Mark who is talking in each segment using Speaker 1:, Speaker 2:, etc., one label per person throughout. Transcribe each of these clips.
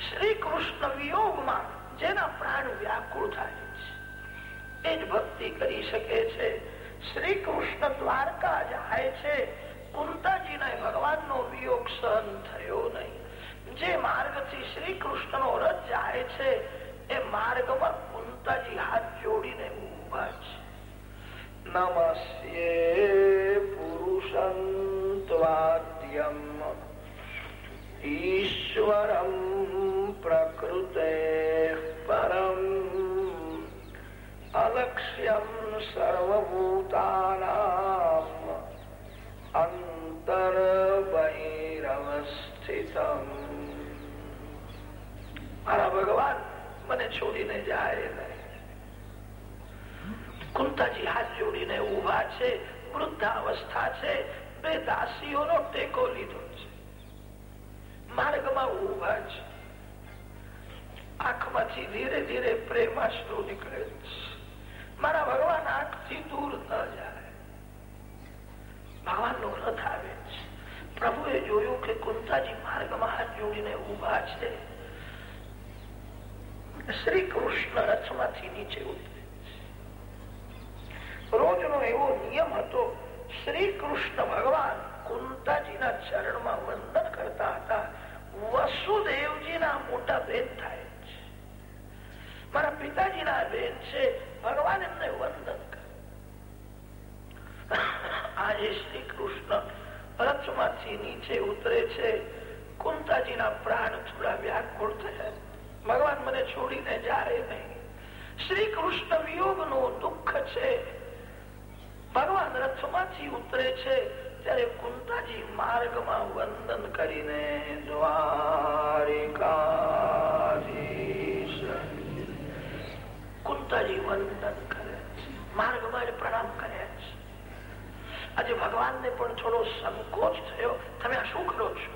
Speaker 1: શ્રી કૃષ્ણ વિયોગમાં જેના પ્રાણ વ્યાકુળ થાય છે. એ જ ભક્તિ કરી શકે છે. શ્રી કૃષ્ણ દ્વારકા જાય છે. કુંતાજીને ભગવાનનો વિયોગ સહન થયો નહીં. જે માર્ગથી શ્રી કૃષ્ણનો રથ જાય છે, એ માર્ગમાં કુંતાજી હાથ જોડીને ઊભા છે. નમસ્યે પુરુષંત્વાદ્યમ ઈશ્વરમ પ્રકૃતે પરમ છોડીને જાય નહીં। કુંતાજી હાથ જોડીને ઊભા છે, વૃદ્ધાવસ્થા છે, બે દાસીઓનો ટેકો લીધો છે। માર્ગમાં ઊભા છે। આંખમાંથી ધીરે ધીરે પ્રેમાશ્રુ નીકળે મારા ભગવાન આંખથી દૂર ન જાય. ભગવાન નો રથ આવે છે. પ્રભુએ જોયું કે કુંતાજી માર્ગમાં હાથ જોડીને ઊભા છે. શ્રી કૃષ્ણ રથમાંથી નીચે ઉતરે રોજનો એવો નિયમ હતો શ્રી કૃષ્ણ ભગવાન કુંતાજીના ચરણમાં વંદન કરતા હતા. વસુદેવજીના મોટા ભેદ થાય. મારા પિતાજીના બેન છે. ભગવાન એમને વંદન કરે. આજે શ્રી કૃષ્ણ રથમાંથી નીચે ઉતરે છે, કુંતાજીના પ્રાણ થોડા વ્યાકુળ થયા. ભગવાન મને છોડીને જાય નહીં. શ્રી કૃષ્ણ વિયોગ દુઃખ છે. ભગવાન રથમાંથી ઉતરે છે, ત્યારે કુંતાજી માર્ગમાં વંદન કરીને દ્વારિકાધીશ. કુંતાજી વંદન કરે માર્ગમાં પ્રણામ કરે આજે ભગવાનને પણ થોડો સંકોચ થયો. તમે આ શું કરો છો?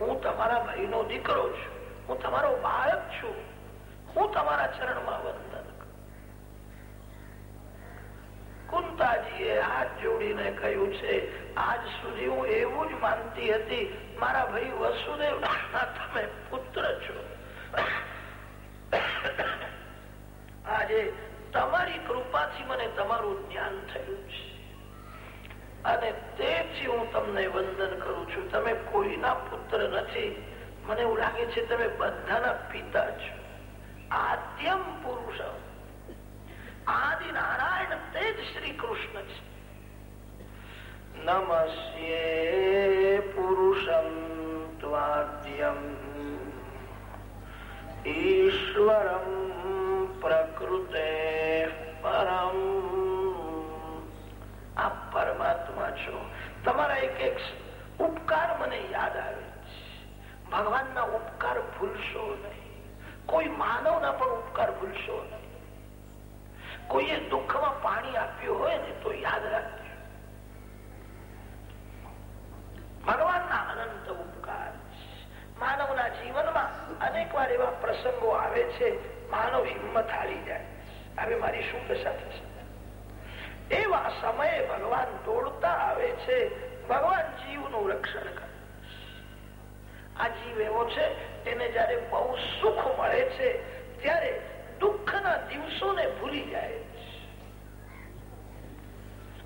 Speaker 1: હું તમારા ભાઈનો દીકરો છું. હું તમારો બાળક છું. હું તમારા ચરણમાં વંદન કુંતાજીએ હાથ જોડીને કહ્યું છે, આજ સુધી હું એવું જ માનતી હતી, મારા ભાઈ વસુદેવ તમે પુત્ર છો. આજે તમારી કૃપાથી મને તમારું જ્ઞાન થયું છે. અને તેથી હું તમને વંદન કરું છું. તમે કોઈના પુત્ર નથી. મને એવું લાગે છે તમે બધાના પિતા છો. આદ્યમ પુરુષ આદિ નારાયણ તે જ શ્રી કૃષ્ણ છે. નમસ્યે પુરુષમ ત્વાદ્યમ. ઈશ્વરમ પ્રકૃતે પરમ આ પરમાત્મા છો તમારા એક એક ઉપકાર મને યાદ આવે છે ભગવાનના ઉપકાર ભૂલશો નહીં કોઈ માનવના પણ ઉપકાર ભૂલશો નહીં કોઈએ દુઃખમાં પાણી આપ્યું હોય ને તો યાદ રાખજો ભગવાનના અનંત ઉપકાર માનવના જીવનમાં અનેક વાર એવા પ્રસંગો આવે છે, માનવ હિંમત હારી જાય. હવે મારી શું દશા થશે? એવા સમયે ભગવાન દોડતા આવે છે, ભગવાન જીવનું રક્ષણ કરે. આ જીવ એવો છે, તેને જયારે બહુ સુખ મળે છે, ત્યારે દુઃખના દિવસોને ભૂલી જાય.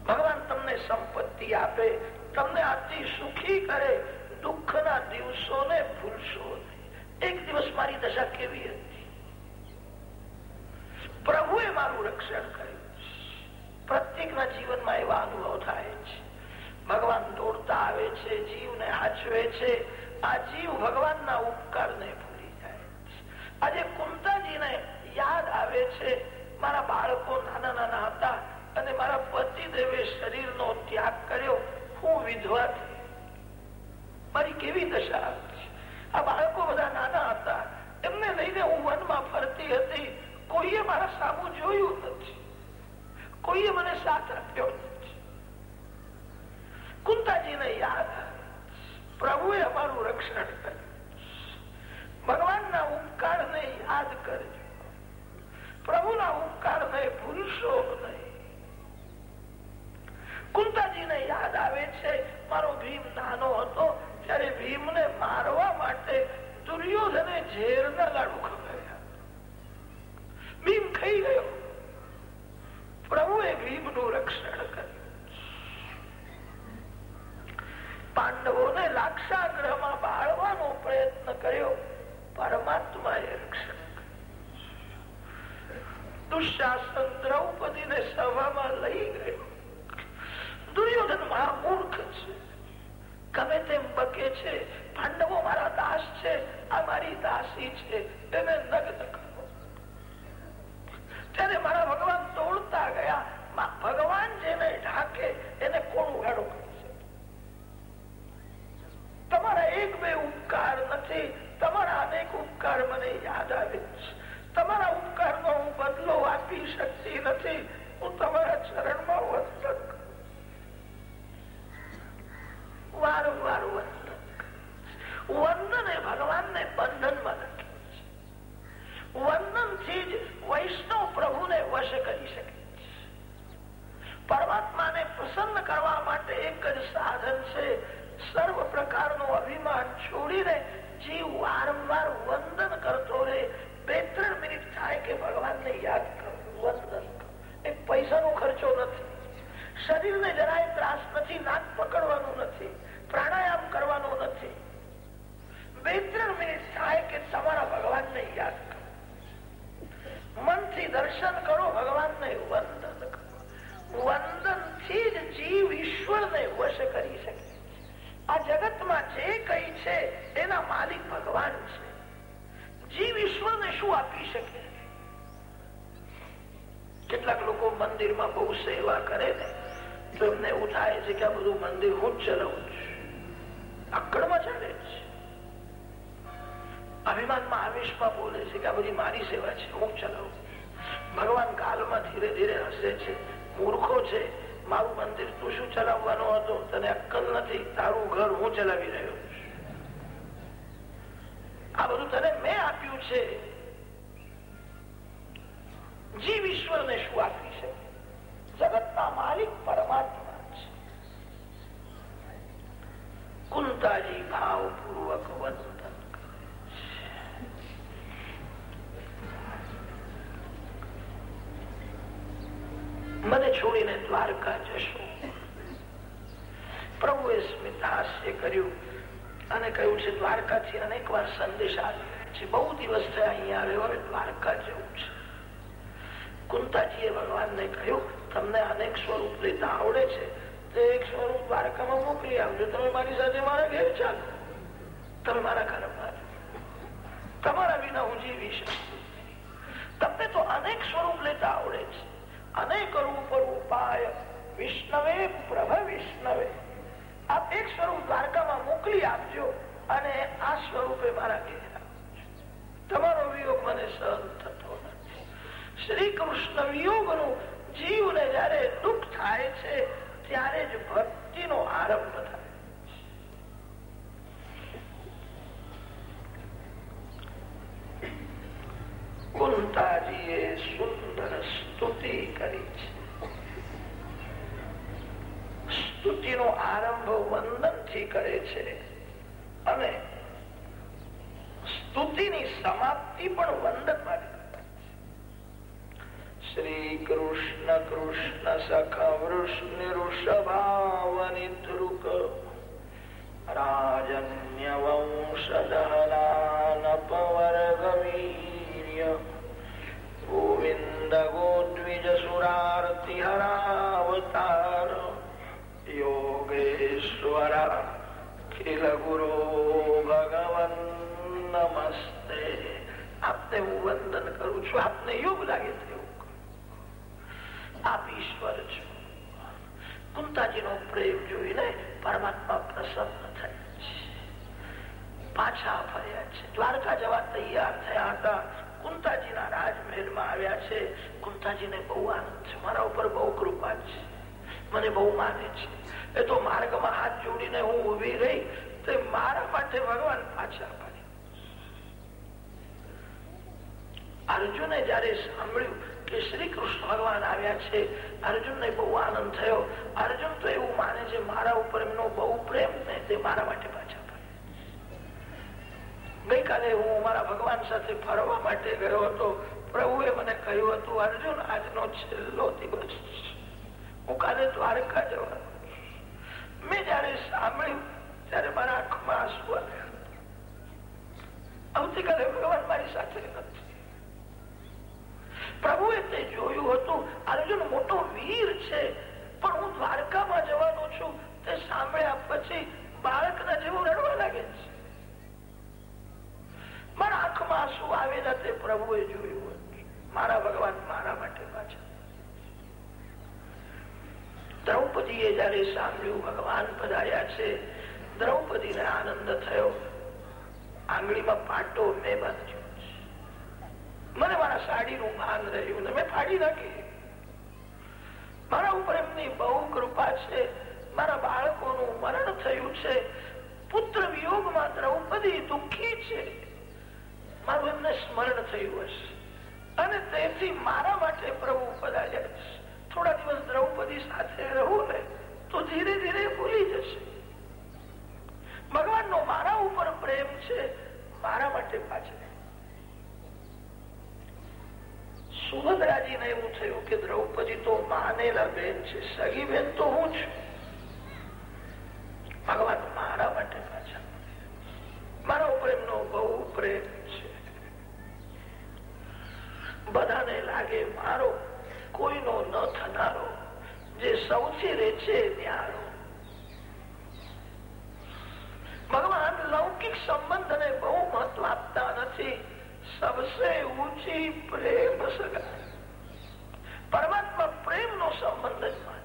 Speaker 1: ભગવાન તમને સંપત્તિ આપે, તમને અતિ સુખી કરે, દુઃખના દિવસો એક દિવસ મારી દશા કેવી હતી? પ્રભુએ મારું રક્ષણ કર્યું. પ્રત્યેકના જીવનમાં એવા અનુભવ થાય છે. ભગવાન દોડતા આવે છે, જીવને હાચવે છે. આ જીવ ભગવાનના ઉપકારને ભૂલી જાય આજે કુંતાજીને યાદ આવે છે, મારા બાળકો નાના નાના હતા અને મારા પતિદેવે શરીરનો ત્યાગ કર્યો. હું વિધવા થઈ મારી કેવી દશા હતી? આ બાળકો બધા નાના હતા. એમને લઈને હું વનમાં ફરતી હતી. કોઈએ મારા સામુ જોયું નથી. કોઈએ મને સાથ આપ્યો નથી. કુંતાજીને યાદ પ્રભુએ અમારું રક્ષણ કર્યું ભગવાનના ઉપકારને યાદ કરજો. પ્રભુના ઉપકારને ભૂલશો નહીં. કુંતાજીને યાદ આવે છે, મારો ભીમ નાનો હતો. ત્યારે ભીમને મારો દુર્યોધને ઝેરના લાડુ ખવડાવ્યા. ભીમ ખાઈ ગયો. પ્રભુએ ભીમનું રક્ષણ કર્યું. પાંડવોને લાક્ષાગ્રહમાં બાળવાનો પ્રયત્ન કર્યો. પરમાત્માએ રક્ષણ દુશાસન દ્રૌપદીને સભામાં લઈ ગયો. દુર્યોધન મહામૂર્ખ છે. ગમે તેમ છે. પાંડવો મારા દાસ છે. આ મારી દાસી છે. તેને નગ્ન ત્યારે મારા ભગવાન તોડતા ગયા ભગવાન જેને ઢાકે, એને કોણ ઉઘાડો તમારા એક બે ઉપકાર નથી. તમારા અનેક ઉપકાર મને યાદ આવે છે. તમારા ઉપકાર નો હું બદલો આપી શકતી નથી. હું તમારા ચરણમાં વંદન વારંવાર વંદન વંદન એ ભગવાનને બંધનમાં લખે વંદનથી જ વૈષ્ણવ પ્રભુને વશ કરી શકે પરમાત્માને પ્રસન્ન કરવા માટે એક જ સાધન છે, સર્વ પ્રકારનું અભિમાન છોડીને જીવ વારંવાર વંદન કરતો રહે. બે ત્રણ મિનિટ થાય કે ભગવાનને યાદ કરો, વંદન એક પૈસાનો ખર્ચો નથી. શરીરને જરાય ત્રાસ નથી, નાક પકડવાનું નથી, પ્રાણાયામ કરવાનો નથી. બે ત્રણ મિનિટ થાય કે તમારા ભગવાનને યાદ મનથી દર્શન કરો, ભગવાનને વંદન કરો. વંદનથી જ જીવ ઈશ્વરને વશ કરી શકે આ જગતમાં જે કઈ છે એના માલિક ભગવાન છે. જીવ ઈશ્વરને શું આપી શકે? કેટલાક લોકો મંદિરમાં બહુ સેવા કરે ને, તો એમને એવું થાય છે કે આ બધું મંદિર હું જ ચલાવું છું. આકડમાં ચાલે. અભિમાનમાં આવેશમાં બોલે છે કે આ બધી મારી સેવા છે. હું ચલાવું ભગવાન કાલમાં ધીરે ધીરે હસે છે. મૂર્ખો છે. મારું મંદિર તું શું ચલાવવાનો હતો? તને અક્કલ નથી. તારું ઘર હું ચલાવી રહ્યો આ બધું તને મેં આપ્યું છે. જીવ ઈશ્વરને દ્વારકાથી અનેક વાર સંદેશ આવ્યો છે બહુ દિવસ થયા અહીંયા આવ્યો હવે દ્વારકા જવું છે. કુંતાજીએ ભગવાનને કહ્યું, તમને અનેક સ્વરૂપ લેતા આવડે છે. તે એક સ્વરૂપ દ્વારકામાં મોકલી આવજો. તમે મારી સાથે મારા ગોવિંદ ગોદ્વિજ સુરારતિ હરાવતાર યોગેશ્વર ખિલ ગુરુ ભગવન નમસ્તે આપને હું વંદન કરું છું આપને યોગ લાગે તેવું આપ ઈશ્વર છો કુંતાજી નો પ્રેમ જોઈને પરમાત્મા પ્રસન્ન થયા છે પાછા ફર્યા છે દ્વારકા જવા તૈયાર થયા હતા કુંતાજીના રાજમહેલમાં આવ્યા છે. કુંતાજીને બહુ આનંદ છે. મારા ઉપર બહુ કૃપા છે. મને બહુ માને છે. એ તો માર્ગમાં હાથ જોડીને હું ઊભી રહી તે મારા માટે ભગવાન પાછા ફરે અર્જુને જયારે સાંભળ્યું કે શ્રી કૃષ્ણ ભગવાન આવ્યા છે, અર્જુનને બહુ આનંદ થયો. અર્જુન તો એવું માને છે, મારા ઉપર એમનો બહુ પ્રેમ ને તે મારા માટે પાછા ગઈકાલે હું મારા ભગવાન સાથે ફરવા માટે ગયો હતો. પ્રભુએ મને કહ્યું હતું, અર્જુન, આજનો છેલ્લો દિવસ હું કાલે દ્વારકા જવાનું મેં જયારે સાંભળ્યું, ત્યારે મારા આંખમાં આંસુ આવતીકાલે ભગવાન મારી સાથે નથી. પ્રભુએ તે જોયું હતું, અર્જુન, મોટો વીર છે, પણ હું દ્વારકામાં જવાનો છું. તે સાંભળ્યા પછી બાળકના જેવું રડવા લાગે છે. મારા આંખમાં આંસુ આવેલા તે પ્રભુએ જોયું મારા ભગવાન મારા માટે પાછા. દ્રૌપદીએ જયારે સાંભળ્યું, ભગવાન પધાર્યા છે, દ્રૌપદીને આનંદ થયો. આંગળીમાં પાટો મેં બાંધ્યો મને મારા સાડીનું ભાન રહ્યું ને મેં ફાડી નાખી. મારા ઉપર એમની બહુ કૃપા છે. મારા બાળકોનું મરણ થયું છે. પુત્ર વિયોગમાં દ્રૌપદી દુઃખી છે. મારું એમને સ્મરણ થયું હશે. અને તેથી મારા માટે પ્રભુ પધાર્યા છે થોડા દિવસ દ્રૌપદી સાથે રહું ને, તો ધીરે ધીરે ભૂલી જશે. ભગવાનનો મારા ઉપર પ્રેમ છે, મારા માટે પાછળ. સુભદ્રાજીને એવું થયું કે દ્રૌપદી તો માનેલા બેન છે, સગી બેન તો હું છું. ભગવાન મારા માટે પાછા મારા ઉપર એમનો બહુ પ્રેમ છે બધાને લાગે મારો, કોઈનો ન થનારો, જે સૌથી રે ન્યારો. ભગવાન લૌકિક સંબંધને બહુ મહત્વ આપતા નથી, સબસે ઊંચી પ્રેમ સગાઈ. પરમાત્મા પ્રેમ નો સંબંધ જ માને.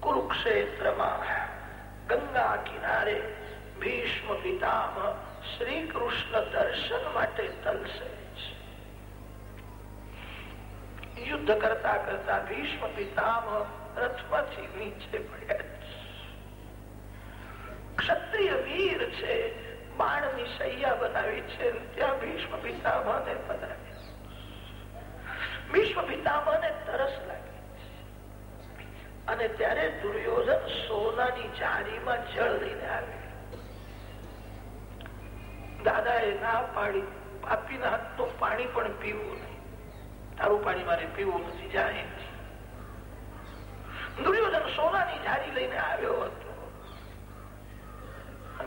Speaker 1: કુરુક્ષેત્રમાં ગંગા કિનારે ભીષ્મ પિતામહ શ્રી કૃષ્ણ દર્શન માટે તલસે યુદ્ધ કરતા કરતા ભીષ્મ પિતામહ રથમાંથી નીચે પડ્યા ક્ષત્રિય વીર છે, બાણની સૈયા બનાવી છે, ત્યાં ભીષ્મ પિતામહ ને પધાર્યા ભીષ્મ પિતામહ ને તરસ લાગી અને ત્યારે દુર્યોધન સોનાની જાળીમાં જળ લઈને આવે દાદાએ ના પાડી. પાપીના હાથનું પાણી પણ પીવું નહીં. તારું પાણી મારે પીવું નથી જાય દુર્યોધન સોનાની જારી લઈને આવ્યો હતો.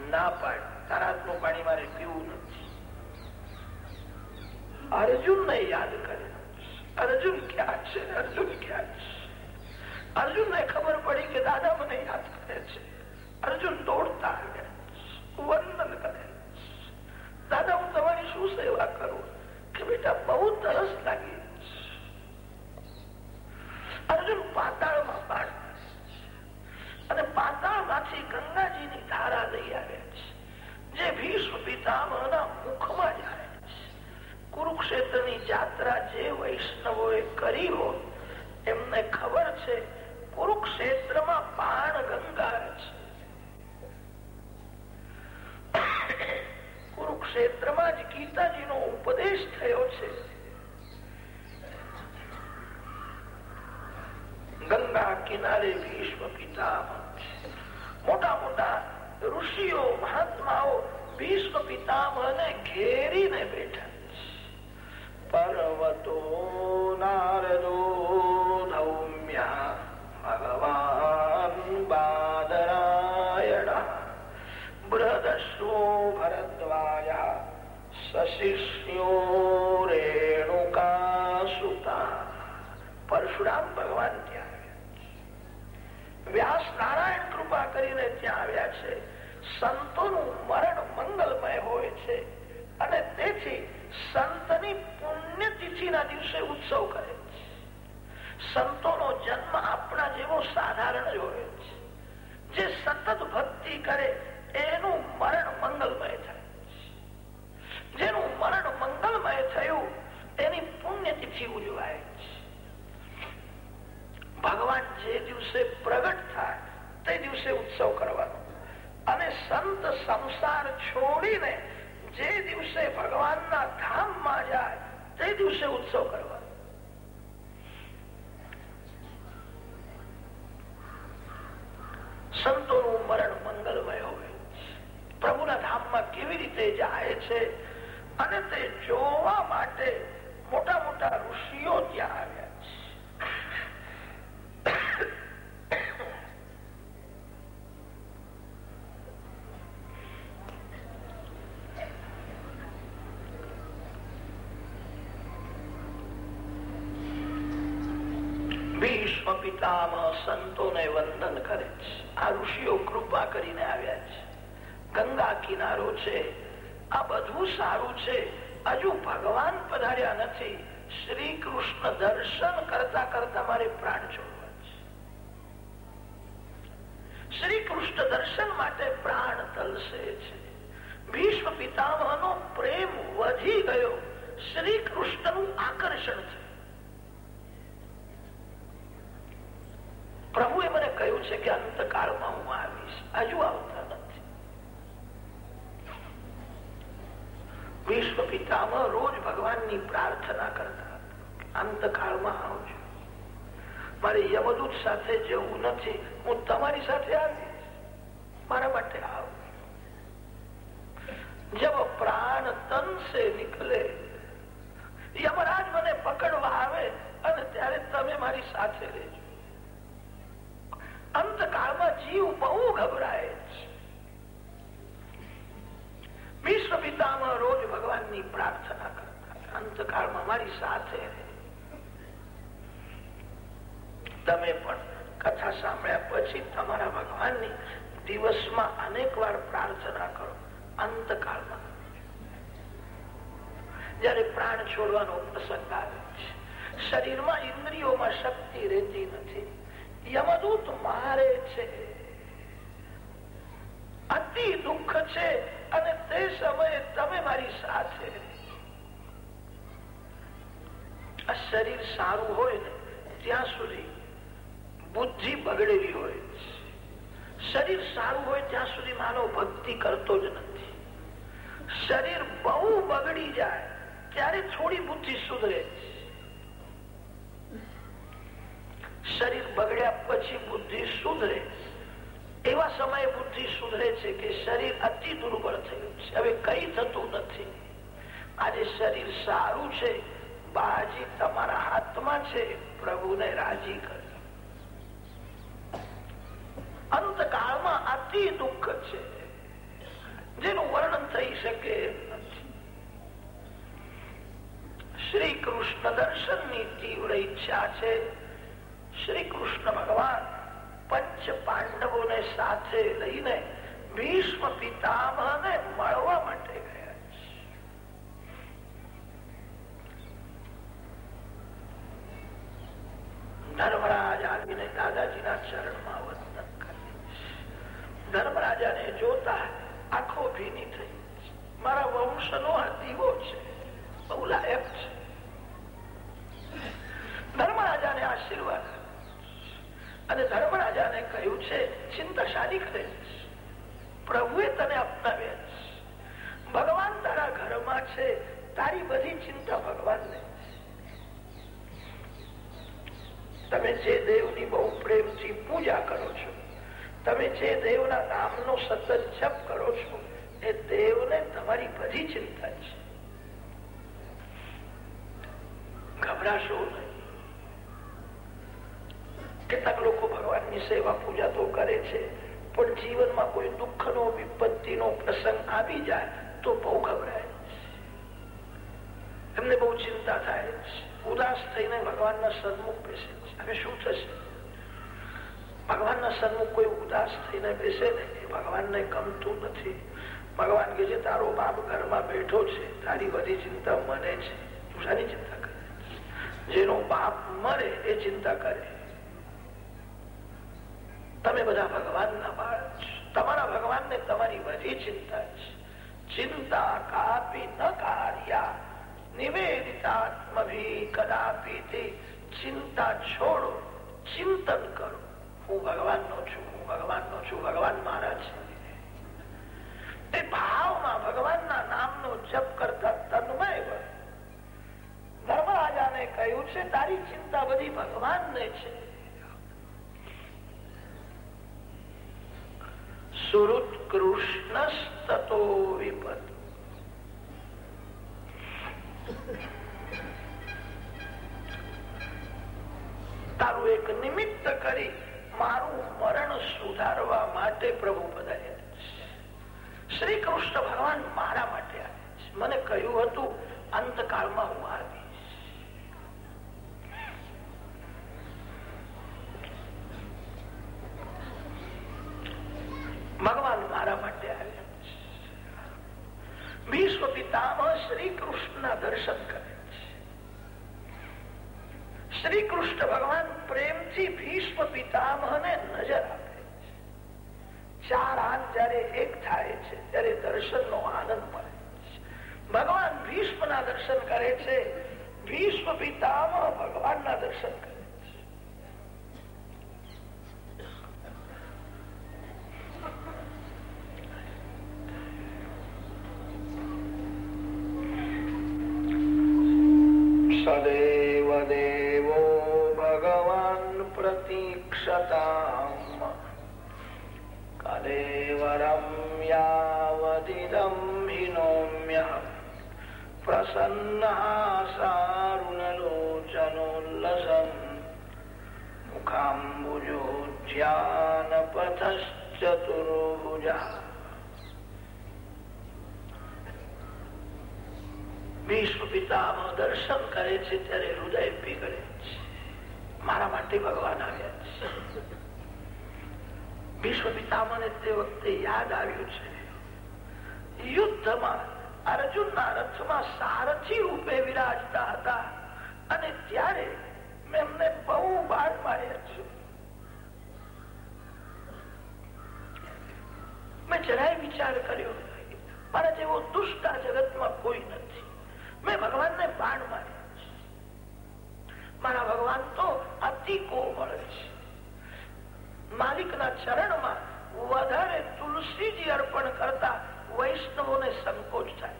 Speaker 1: ના પાડ. તારા હાથનું પાણી મારે પીવું નથી. અર્જુન ને યાદ કરે. અર્જુન ક્યાં છે? અર્જુન ક્યાં છે? અર્જુન ને ખબર પડી કે દાદા મને યાદ કરે છે. અર્જુન દોડતા આવ્યા વંદન કરે દાદા, હું તમારી શું સેવા કરું? કે બેટા, બહુ તરસ લાગી. અર્જુન પાતાળમાં પાડ અને પાતાળમાંથી ગંગાજીની ધારા લઈ આવ્યા છે. જે ભીષ્મ પિતામહના મુખમાં જાય કુરુક્ષેત્રની જાત્રા જે વૈષ્ણવોએ કરી હોય, એમને ખબર છે, કુરુક્ષેત્રમાં પાણ ગંગા છે. કુરુક્ષેત્રમાં જ ગીતાજીનો ઉપદેશ થયો છે ગંગા કિનારે ભીષ્મ પિતા મોટા મોટા ઋષિઓ મહાત્માઓ ભીષ્મ પિતામહને ઘેરીને બેઠા પર્વતો નારદો ધૌમ્યા ભગવાન બાદરાયણ સુતા પરશુરામ ભગવાન ત્યાં આવ્યા વ્યાસ નારાયણ કૃપા કરીને ત્યાં આવ્યા છે। સંતોનું મરણ મંગલમય હોય છે અને તેથી સંતની પુણ્યતિથિના દિવસે ઉત્સવ કરે છે। સંતોનો જન્મ આપણા જેવો સાધારણ જ હોય છે। જે સતત ભક્તિ કરે ભીષ્મ સંતો સંતોને વંદન કરે છે. આ ઋષિઓ કૃપા કરીને આવ્યા છે. ગંગા કિનારો છે. આ બધું સારું છે. હજુ ભગવાન પધાર્યા નથી. શ્રી કૃષ્ણ દર્શન સાથે. તમે પણ કથા સાંભળ્યા પછી તમારા ભગવાનની દિવસમાં અનેક વાર પ્રાર્થના કરો. અંતકાળમાં. જયારે પ્રાણ છોડવાનો પ્રસંગ આવે છે, શરીરમાં ઇન્દ્રિયોમાં શક્તિ રહેતી નથી, યમદૂત મારે છે. અતિ દુઃખ છે અને તે સમયે તમે મારી સાથે આ શરીર સારું હોય ને, ત્યાં સુધી બુદ્ધિ બગડેલી હોય શરીર સારું હોય ત્યાં સુધી માનવ ભક્તિ કરતો જ નથી. શરીર બહુ બગડી જાય, ત્યારે થોડી બુદ્ધિ સુધરે શરીર બગડ્યા પછી બુદ્ધિ સુધરે એવા સમયે બુદ્ધિ સુધરે છે કે શરીર અતિ દુર્બળ થયું છે. હવે કઈ થતું નથી. આજે શરીર સારું છે બાજી તમારા હાથમાં છે. પ્રભુને રાજી કરે. અંતકાળમાં અતિ દુઃખ છે. જેનું વર્ણન થઈ શકે શ્રી કૃષ્ણ દર્શનની તીવ્ર ઈચ્છા છે. શ્રી કૃષ્ણ ભગવાન પંચ પાંડવો ને સાથે લઈને ભીષ્મ પિતામહ ને મળવા માટે ગયા ધર્મરાજાને આશીર્વાદ અને ધર્મરાજાને કહ્યું છે ચિંતા શાની કરે પ્રભુએ તને અપનાવ્યા ભગવાન તારા ઘરમાં છે. તારી બધી ચિંતા ભગવાનને તમે જે દેવની બહુ પ્રેમથી પૂજા કરો છો, તમે જે દેવના નામનો સતત જપ કરો છો, એ દેવને તમારી બધી ચિંતા છે. ગભરાશો કેટલાક લોકો ભગવાનની સેવા પૂજા તો કરે છે, પણ જીવનમાં કોઈ દુઃખ નો વિપત્તિ નો પ્રસંગ આવી જાય તો બહુ ગભરાય એમને બહુ ચિંતા થાય ઉદાસ થઈને ભગવાનના સન્મુખ બેસે. હવે શું થશે ભગવાનના સન્મુખ કોઈ ઉદાસ થઈને બેસે ને એ ભગવાનને ગમતું નથી ભગવાન કે તારો બાપ ઘરમાં બેઠો છે તારી બધી ચિંતા મને છે તું ચિંતા કરે જેનો બાપ મરે એ ચિંતા કરે તમે બધા ભગવાનના બાળક તમારા ભગવાનને તમારી બધી ચિંતા છે ચિંતા કાપી ન કાર્યા નિવેદિતાત્મભી કદાપી ચિંતા છોડો, ચિંતન કરો. હું ભગવાન નો છું, હું ભગવાન નો છું, ભગવાન મારા છે. તે ભાવમાં ભગવાનના નામનો જપ કરતા તન્મય ધર્મરાજાને કહ્યું છે, તારી ચિંતા બધી ભગવાનને છે. સુરુત કૃષ્ણ વિપત નિમિત્ત કરી મારું મરણ સુધારવા માટે પ્રભુ પધાર્યા શ્રી કૃષ્ણ ભગવાન મારા માટે મને કહ્યું હતું, અંતકાળમાં હું તે યાદ આવ્યું છે. યુદ્ધમાં અર્જુનના રથમાં સારથી રૂપે વિરાજતા હતા અને ત્યારે મેં એમને બહુ બાળ માર્યા છે. મેં જરાય વિચાર કર્યો મારા જેવો દુષ્ટ આ જગતમાં કોઈ નથી. મેં ભગવાનને બાણ માર્યા મારા ભગવાન તો અતિ કોમળ છે. માલિકના ચરણમાં વધારે તુલસીજી અર્પણ કરતા વૈષ્ણવોને સંકોચ થાય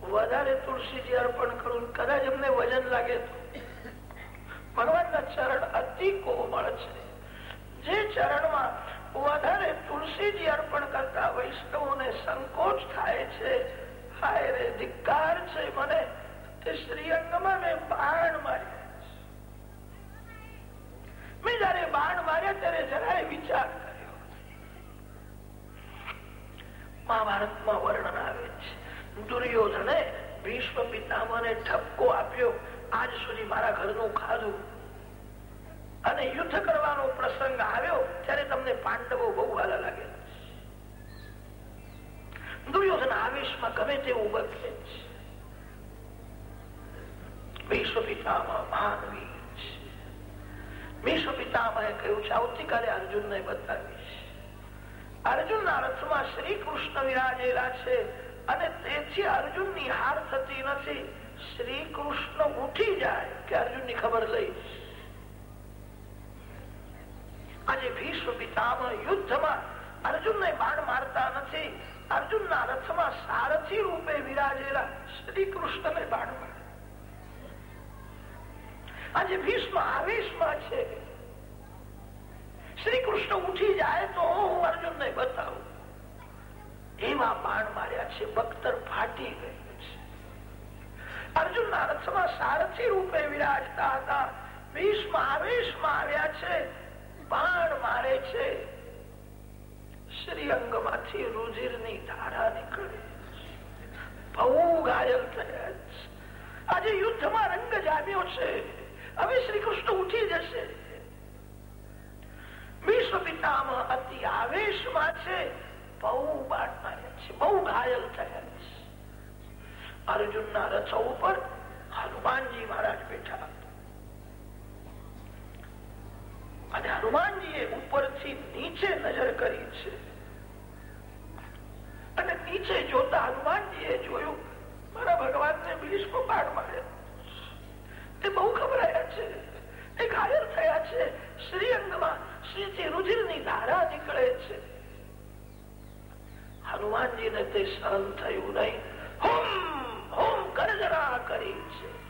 Speaker 1: વધારે તુલસીજી અર્પણ કરું કદાચ એમને વજન લાગે તો. ભગવાનના ચરણ અતિ કોમળ છે. જે ચરણમાં વધારે તુલસીજી અર્પણ કરતા વૈષ્ણવોને સંકોચ થાય છે, હાય રે, ધિક્કાર છે મને. તે શ્રીઅંગમાં મેં બાણ માર્યા મેં જયારે બાણ માર્યા ત્યારે જરાય વિચાર કર્યો મહાભારતમાં વર્ણન આવે છે. દુર્યોધને ભીષ્મ પિતામાને ઠપકો આપ્યો, આજ સુધી મારા ઘરનું ખાધું. અને યુદ્ધ કરવાનો પ્રસંગ આવ્યો ત્યારે તમને પાંડવો બહુ વાલા લાગે દુર્યોધન આવેશમાં ગમે તેવું બદલે છે વિશ્વ પિતામાં મહાન વીર છે. વિશ્વ પિતામાં કહ્યું છે, આવતીકાલે અર્જુન ને બતાવીશ. અર્જુન ના રથમાં શ્રી કૃષ્ણ વિરાજેલા છે અને તેથી અર્જુનની હાર થતી નથી. શ્રી કૃષ્ણ ઉઠી જાય કે અર્જુનની ખબર લઈશ. આજે ભીષ્મ પિતામાં યુદ્ધમાં અર્જુન ને બાણ મારતા નથી. અર્જુન ના રથમાં સારથી રૂપે વિરાજેલા શ્રી કૃષ્ણ ને બાણ મારે. આજે ભીષ્મ આવેશમાં છે. શ્રી કૃષ્ણ ઉઠી જાય તો હું અર્જુન ને બતાવું. એવા બાણ માર્યા છે, બખ્તર ફાટી ગયું અર્જુન ના રથમાં સારથી રૂપે વિરાજતા હતા. ભીષ્મ આવેશમાં આવ્યા છે, બાણ મારે છે. શ્રીઅંગમાંથી રુધિરની ધારા નીકળે બહુ ઘાયલ થયા આજે યુદ્ધમાં રંગ જામ્યો છે. હવે શ્રી કૃષ્ણ ઉઠી જશે. વિશ્વ પિતામાં અતિ આવેશમાં છે. બહુ બાટ માર્યા છે, બહુ ઘાયલ થયા છે. અર્જુન ના રથ ઉપર હનુમાનજી મહારાજ બેઠા અને હનુમાનજીએ ઉપરથી નીચે નજર કરી છે. અને નીચે જોતા હનુમાનજીએ જોયું, મારા ભગવાનને ભીષ્મ પાડ માર્યા તે બહુ ગભરાયા છે. એ ઘાયલ થયા છે. શ્રીઅંગમાં શ્રીથી રુધિરની ધારા નીકળે છે. હનુમાનજીને તે સહન થયું નહીં. હોમ હોમ ગર્જના કરી છે.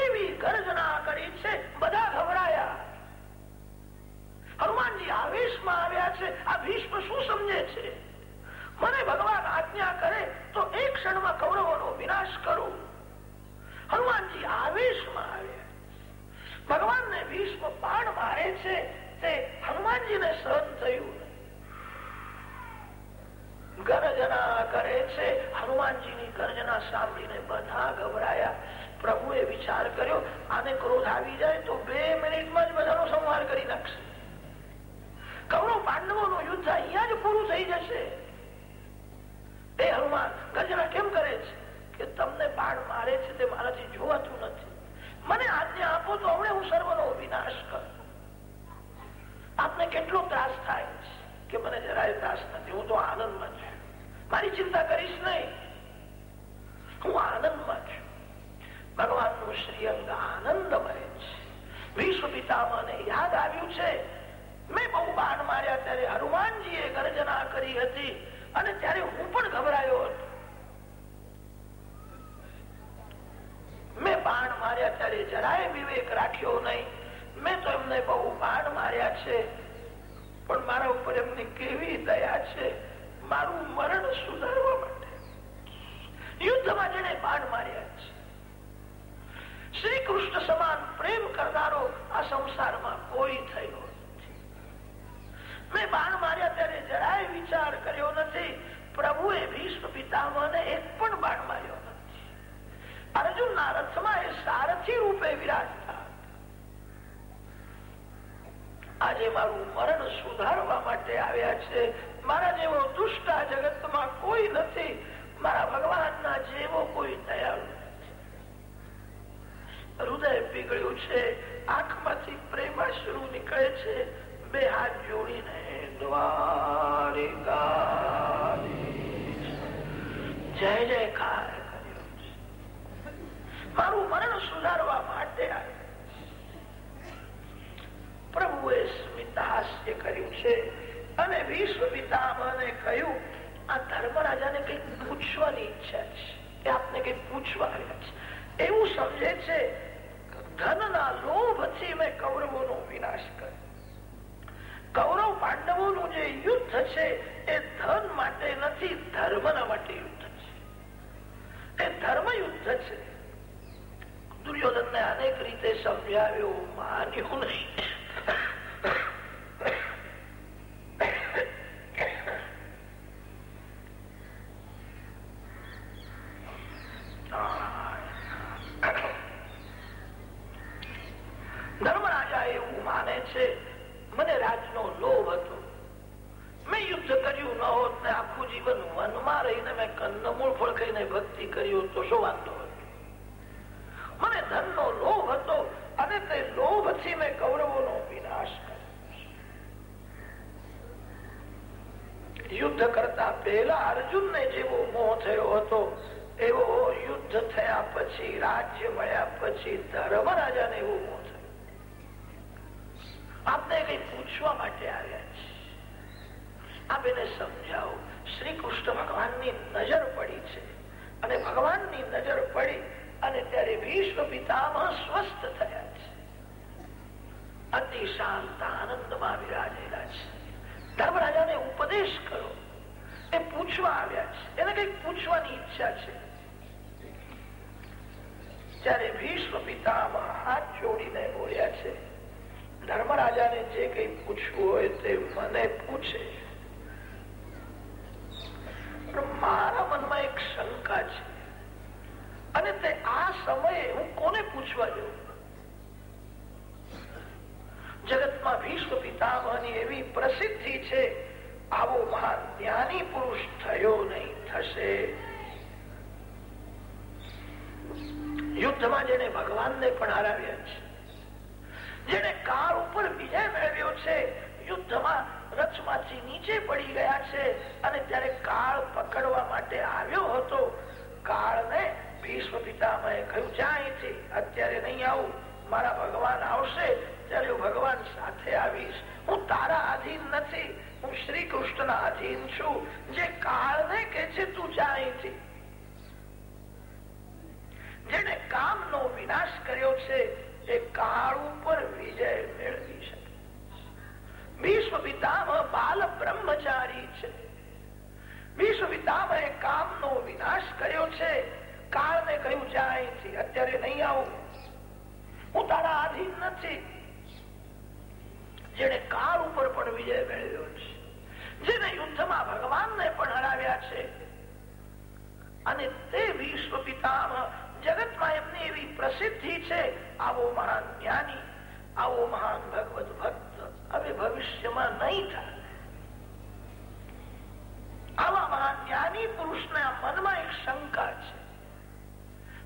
Speaker 1: એવી ગર્જના કરી છે, બધા ગભરાયા. હનુમાનજી આવેશમાં આવ્યા છે, આ ભીષ્મ શું સમજે છે? મને ભગવાન આજ્ઞા કરે તો એક ક્ષણમાં કૌરવોનો વિનાશ કરું. હનુમાનજી આવેશમાં આવ્યા. ભગવાનને ભીષ્મ ભીષ્મ બાણ મારે છે તે હનુમાનજીને સહન થયું ગર્જના કરે છે, હનુમાનજીની ગર્જના સાંભળીને બધા ગભરાયા. પ્રભુએ વિચાર કર્યો, આને ક્રોધ આવી જાય તો બે મિનિટમાં જ બધાનો સંહાર કરી નાખશે. કૌરવ પાંડવોનું યુદ્ધ અહીંયા જ પૂરું થઈ જશે. એ હનુમાન, ગર્જના કેમ કરે છે? કે તમને બાણ મારે છે તે મારાથી જોવાતું નથી. મને આજ્ઞા આપો તો હમણે હું સર્વનો વિનાશ કરું. આપને કેટલો ત્રાસ થાય કે મને જરાય ત્રાસ નથી. હું તો આનંદમાં છું. મારી ચિંતા કરીશ નહીં. હું આનંદમાં છું. ભગવાનનું શ્રીઅંગ આનંદમય છે. વિશ્વ પિતામાં યાદ આવ્યું છે. મેં બહુ બાણ માર્યા ત્યારે હનુમાનજીએ ગર્જના કરી હતી અને ત્યારે હું પણ ગભરાયો હતો. મેં બાણ માર્યા ત્યારે જરાય વિવેક રાખ્યો નહીં. મેં તો એમને બહુ બાણ માર્યા છે. પણ મારા ઉપર એમની કેવી દયા છે? મારું મરણ સુધારવા માટે. યુદ્ધમાં જેને બાણ માર્યા છે. શ્રી કૃષ્ણ સમાન પ્રેમ કરનારો આ સંસારમાં કોઈ થયો મેં બાણ માર્યા ત્યારે જરાય વિચાર કર્યો નથી. પ્રભુએ ભીષ્મ પિતામને એક પણ બાણ માર્યો અર્જુનના રથમાં એ સારથી રૂપે વિરાજતા. આજે મારું મરણ સુધારવા માટે આવ્યા છે. મારા જેવો દુષ્ટ જગતમાં કોઈ નથી. મારા ભગવાનના જેવો કોઈ દયાળુ હૃદય પીગળ્યું છે. આંખમાંથી પ્રેમાશ્રુ નીકળે છે. બે હાથ જોડીને દ્વારિકા જય જયકાર. મારું મરણ સુધારવા માટે પ્રભુએ સ્મિત હાસ્ય કર્યું છે અને વિશ્વ પિતામને કહ્યું, આ ધર્મરાજાને કંઈક પૂછવાની ઈચ્છા છે. એ આપને કંઈક પૂછવા આવ્યા છે. એવું સમજે છે, ધનના લોભથી મેં કૌરવોનો વિનાશ કર્યો. કૌરવ પાંડવોનું જે યુદ્ધ છે, એ ધન માટે નથી, ધર્મના માટે યુદ્ધ છે એ ધર્મ યુદ્ધ છે અનેક રીતે સમજાવ્યો માન્યું નહીં કોને જેવું જગતમાં ભીષ્મ પિતામહની એવી પ્રસિદ્ધિ છે, આવો મહાન જ્ઞાની પુરુષ થયો નહીં, થશે. યુદ્ધમાં જેને ભગવાનને પણ હરાવ્યા છે, જેને કાળ ઉપર વિજય મેળવ્યો છે, યુદ્ધમાં રથમાંથી નીચે પડી ગયા છે અને ત્યારે કાળ પકડવા માટે આવ્યો હતો. કાળને ભીષ્મ પિતામહે કહ્યું આધીન છું. જે કાળને કે છે તું જા અહીંથી જેને કામનો વિનાશ કર્યો છે, એ કાળ ઉપર વિજય મેળવી શકે. વિશ્વ પિતામહ બાલ બ્રહ્મચારી છે. વિશ્વ એ કામનો વિનાશ કર્યો છે. કાળને કહ્યું છે, અત્યારે નહીં આવું. હું તારા આધીન નથી. જેને કાળ ઉપર પણ વિજય મેળવ્યો જેને યુદ્ધમાં ભગવાનને પણ હરાવ્યા છે. અને તે વિશ્વ પિતામહ જગતમાં એમની એવી પ્રસિદ્ધિ છે. આવો મહાન જ્ઞાની, આવો મહાન ભગવત ભક્ત, હવે ભવિષ્યમાં નહીં થાય. આવા મહાન જ્ઞાની પુરુષના મનમાં એક શંકા છે.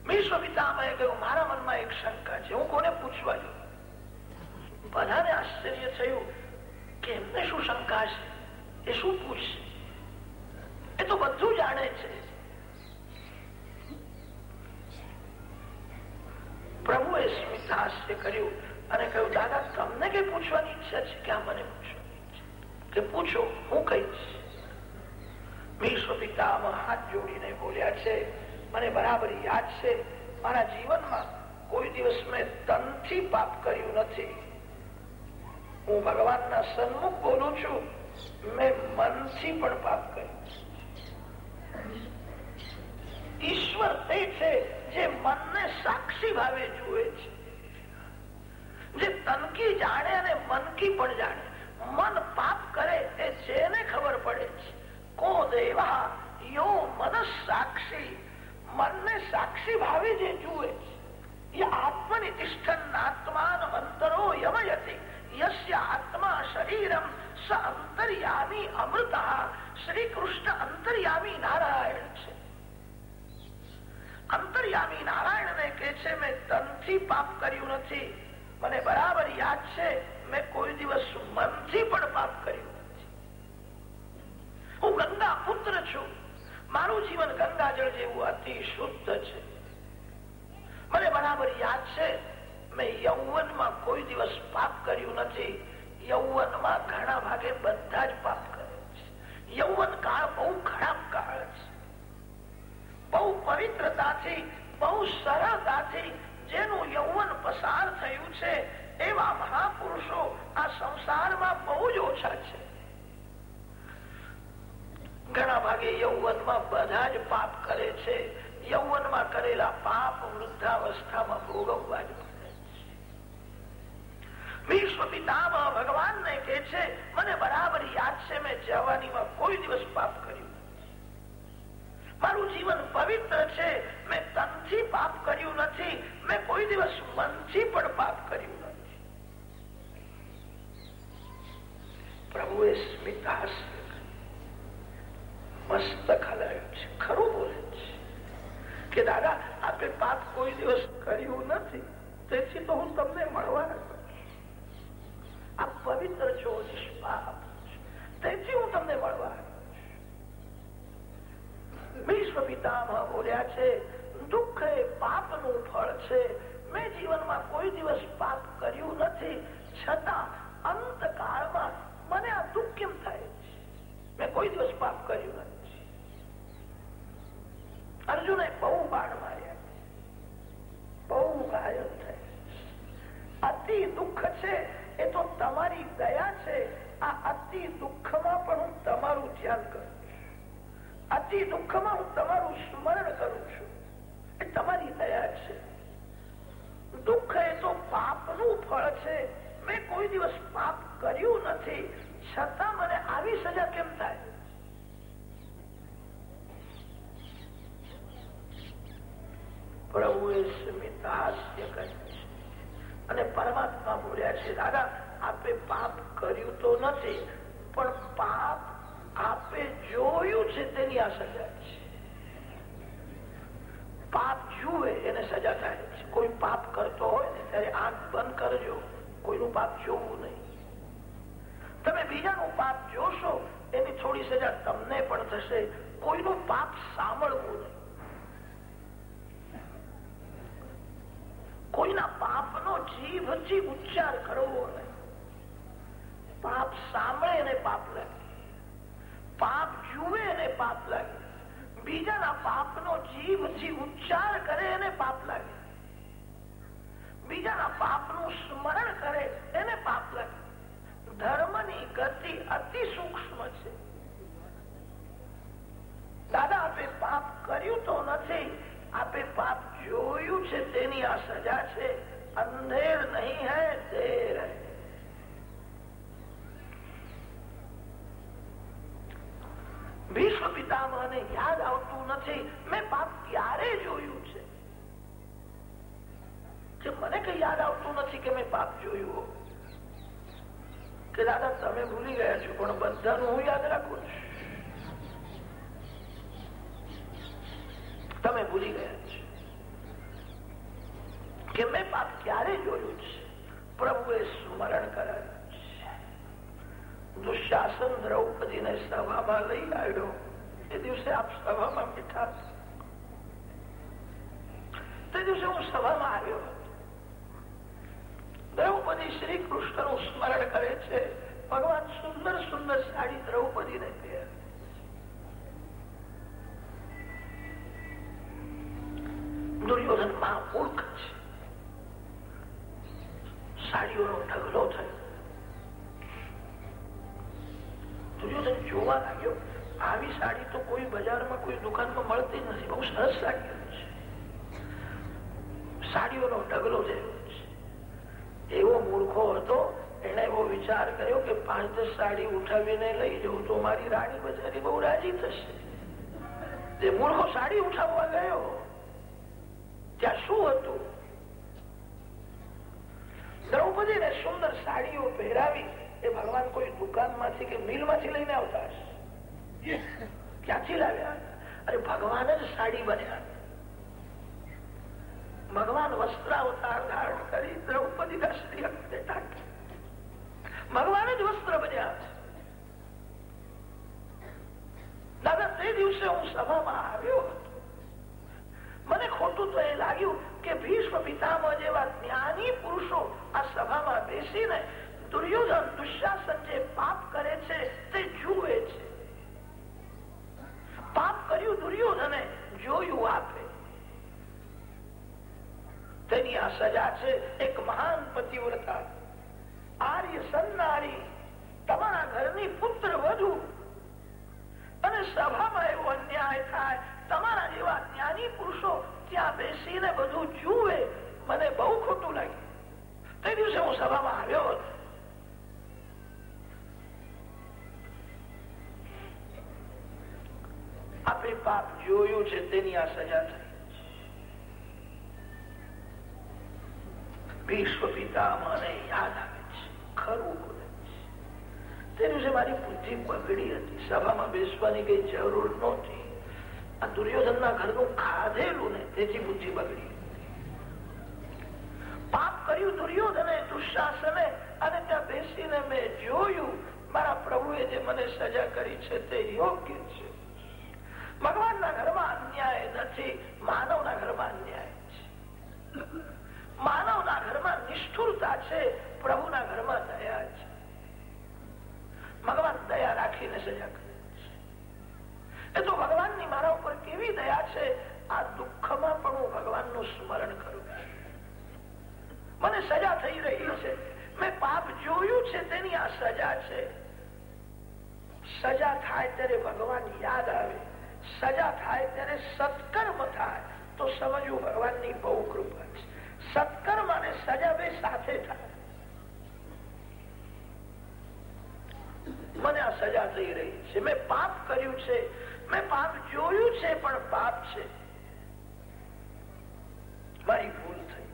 Speaker 1: વિશ્વ પિતામહે કહ્યું, મારા મનમાં એક શંકા છે. હું કોને પૂછવા જોઉં? બધાને આશ્ચર્ય થયું કે એમને શું શંકા છે? એ શું પૂછશે એ તો બધું જાણે છે. પ્રભુએ સ્મિત હાસ્ય કર્યું અને કહ્યું, દાદા, તમને કઈ પૂછવાની ઈચ્છા છે? કે આ મને પૂછવાની કે પૂછો, હું કહીશ. વિશ્વ પિતામાં હાથ જોડીને બોલ્યા છે, મને બરાબર યાદ છે, મારા જીવનમાં કોઈ દિવસ મેં તનથી પાપ કર્યું નથી. હું ભગવાનના સન્મુખ બોલું છું. મેં મનથી પણ પાપ કર્યું ઈશ્વર તે છે જે મનને સાક્ષી ભાવે જુએ છે. જે તનકી જાણે અને મનકી પણ જાણે. મન પાપ કરે એ જેને ખબર પડે છે. કો દેવા, યો મન સાક્ષી. મનને સાક્ષી ભાવે જે જુએ છે. એ આત્મનિતિષ્ઠન આત્માન મંતરો યમયતી. યસ્ય આત્મા શરીરમ સ અમૃત શ્રી કૃષ્ણ અંતર્યામી નારાયણ છે અંતર્યામી નારાયણને કે છે, મેં તનથી પાપ કર્યું નથી. મને બરાબર યાદ છે, મેં કોઈ દિવસ મનથી પણ પાપ કર્યું નથી. હું ગંગા પુત્ર છું. મારું જીવન ગંગાજળ જેવું અતિ શુદ્ધ છે. મને બરાબર યાદ છે, મેં યૌવનમાં કોઈ દિવસ પાપ કર્યું નથી. યૌવનમાં ઘણા ભાગે બધા જ પાપ કરે છે. યૌવન કાળ બહુ ખરાબ કાળ છે. બહુ પવિત્રતાથી, બહુ સરળતાથી જેનું યૌવન પસાર થયું છે, એવા મહાપુરુષો આ સંસારમાં બહુ જ ઓછા છે. ઘણા ભાગે યૌવનમાં બધા જ પાપ કરે છે. યૌવનમાં કરેલા પાપ વૃદ્ધાવસ્થામાં ભોગવવા જ પડે વિશ્વ પિતામહ ભગવાનને કે છે, મને બરાબર યાદ છે, મેં જવાનીમાં કોઈ દિવસ પાપ કર્યું મારું જીવન પવિત્ર છે, મેં તનથી પાપ કર્યું નથી, મેં કોઈ દિવસ મનથી પણ પાપ કર્યું નથી. પ્રભુએ સ્મિત મસ્તક હલાવ્યું છે, ખરું બોલે છે કે, દાદા, આપે પાપ કોઈ દિવસ કર્યું નથી, તેથી તો હું તમને મળવા પવિત્ર છો. તેથી હું તમને મળવા વિશ્વ પિતામહ બોલ્યા છે, દુઃખ એ પાપનું ફળ છે. મેં જીવનમાં કોઈ દિવસ પાપ કર્યું નથી. છતાં અંત કાળમાં મને આ દુઃખ કેમ થાય છે? મેં કોઈ દિવસ પાપ કર્યું નથી. અર્જુને બહુ બાણ માર્યા બહુ ઘાયલ થયા અતિ દુઃખ છે. એ તો તમારી દયા છે. આ અતિ દુઃખમાં પણ હું તમારું ધ્યાન કરું અતિ દુઃખમાં હું તમારું સ્મરણ કરું છું. એ તમારી દયા છે. દુઃખ એ તો પાપનું ફળ છે. મેં કોઈ દિવસ પાપ કર્યું નથી. છતાં મને આવી સજા કેમ થાય? પ્રભુએ સ્મિત હાસ્ય કર્યું અને પરમાત્મા બોલ્યા છે, દાદા, આપે પાપ કર્યું તો નથી, પણ પાપ આપે જોયું છે તેની આ સજા છે. પાપ જુએ એને સજા થાય છે. કોઈ પાપ કરતો હોય ને ત્યારે આંખ બંધ કરજો, કોઈનું પાપ જોવું નહીં. તમે બીજાનું પાપ જોશો, એની થોડી સજા તમને પણ થશે, કોઈનું પાપ સાંભળવું નહીં. કોઈના પાપનો જીભથી ઉચ્ચાર કરવો પાપ સાંભળે ને પાપ લાગે. પાપ જુએ ને પાપ લાગે. બીજાના પાપનો જીભથી ઉચ્ચાર કરે એને પાપ લાગે. બીજાના પાપનું સ્મરણ કરે એને પાપ લાગે. ધર્મની ગતિ અતિ સૂક્ષ્મ છે. દાદા, આપે પાપ કર્યું તો નથી, આપે પાપ જોયું છે, તેની આ સજા છે. અંધેર નહીં હૈ દેર હૈ. ભીષ્મ પિતામહ યાદ આવતું નથી. મેં પાપ ક્યારે જોયું છે? કે મને કઈ યાદ આવતું નથી કે મેં પાપ જોયું કે દાદા, તમે ભૂલી ગયા છો, પણ બધાનું હું યાદ રાખું છું. તમે ભૂલી ગયા કે મેં પાપ ક્યારે જોયું છે? પ્રભુએ સ્મરણ કરાવ્યું છે. દુશાસન દ્રૌપદીને સભામાં લઈ આવ્યો. એ દિવસે આપ સભામાં બેઠા તે દિવસે હું સભામાં આવ્યો દ્રૌપદી શ્રી કૃષ્ણનું સ્મરણ કરે છે. ભગવાન સુંદર સુંદર સાડી દ્રૌપદી ને પહેર દુર્યોધન મહામૂર્ખ છે. સાડીઓનો ઢગલો થયો દુર્યોધન જોવા લાગ્યો આવી સાડી તો કોઈ બજારમાં કોઈ દુકાનમાં મળતી નથી બહુ સરસ સાડીઓ છે સાડીઓનો ઢગલો થયો એવો મૂર્ખો હતો એને એવો વિચાર કર્યો કે પાંચ દસ સાડી ઉઠાવીને લઈ જવું તો મારી રાણી બજારી બહુ રાજી થશે તે મૂર્ખો સાડી ઉઠાવવા ગયો ત્યાં શું હતું દ્રૌપદી ને સુંદર સાડીઓ પહેરાવી એ ભગવાન કોઈ દુકાનમાંથી કે મિલમાંથી લઈને આવતા હશે? ક્યાંથી લાવ્યા? અરે ભગવાન જ સાડી બન્યા. ભગવાન વસ્ત્રાવતાર ધારણ કરી દ્રૌપદી શ્રી ભગવાન જ વસ્ત્ર બન્યા. દાદા, તે દિવસે હું સભામાં આવ્યો હતો. મને ખોટું તો એ લાગ્યું કે ભીષ્મ પિતામહ જેવા જ્ઞાની પુરુષો આ સભામાં બેસીને દુર્યોધન દુશાસન જે પાપ કરે છે તે જુએ છે. પાપ કર્યું દુર્યોધને જોયું આપે. તેની આ સજા છે એક મહાન પતિવ્રતા. આર્ય સન્નારી તમારા ઘરની પુત્ર વધુ. અને સભામાં એવો અન્યાય થાય તમારા જેવા જ્ઞાની પુરુષો ત્યાં બેસીને બધું જુએ, મને બહુ ખોટું લાગ્યું તે દિવસે હું સભામાં આવ્યો હતો. આપણે પાપ જોયું છે, તેની આ સજા થઈ. વિશ્વ પિતા મને યાદ આવે છે, ખરું બોલે તે દિવસે મારી બુદ્ધિ બગડી હતી. સભામાં બેસવાની કઈ જરૂર નહોતી. આ દુર્યોધન ના ઘરનું ખાધેલું ને તેથી બુદ્ધિ બગડી. પાપ કર્યું દુર્યોધને દુશાસને અને ત્યાં બેસીને મેં જોયું, મારા પ્રભુએ જે મને સજા કરી છે તે યોગ્ય છે. ભગવાનના ઘરમાં અન્યાય નથી, માનવના ઘરમાં અન્યાય છે. માનવના ઘરમાં નિષ્ઠુરતા છે, પ્રભુના ઘરમાં દયા છે. ભગવાન દયા રાખીને સજા કરે એ તો ભગવાનની મારા ઉપર કેવી દયા છે? આ દુઃખમાં પણ હું ભગવાનનું સ્મરણ કરું મને સજા થઈ રહી છે. મેં પાપ જોયું છે, તેની આ સજા છે. સજા થાય ત્યારે ભગવાન યાદ આવે. સજા થાય ત્યારે સત્કર્મ થાય. તો સમજવું ભગવાનની બહુ કૃપા છે. સત્કર્મ અને સજા બે સાથે થાય. મને આ સજા થઈ રહી છે. મેં પાપ કર્યું છે. મેં પાપ જોયું છે, પણ પાપ છે. મારી ભૂલ થઈ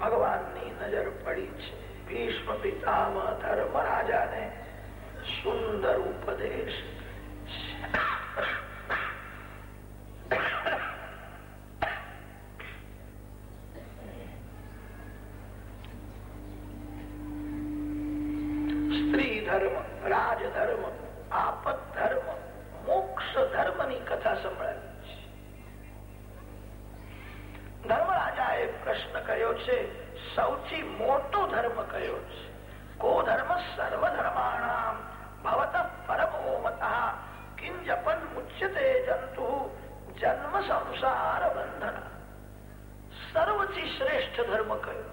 Speaker 1: ભગવાનની નજર પડી છે. ભીષ્મ પિતામહ ધર્મ રાજાને સુંદર ઉપદેશ સ્ત્રી ધર્મ રાજધર્મ આપત ધર્મ મોક્ષ ધર્મની કથા સંભળાવી છે ધર્મરાજાએ કર્યો છે? સૌથી મોટો ધર્મ કયો છે? કો ધર્મ સર્વ ધર્માણામ ભવત પરમોમત કિંજપન મુચ્યતે જંતુ, જન્મ સંસાર બંધન. સર્વથી શ્રેષ્ઠ ધર્મ કયો?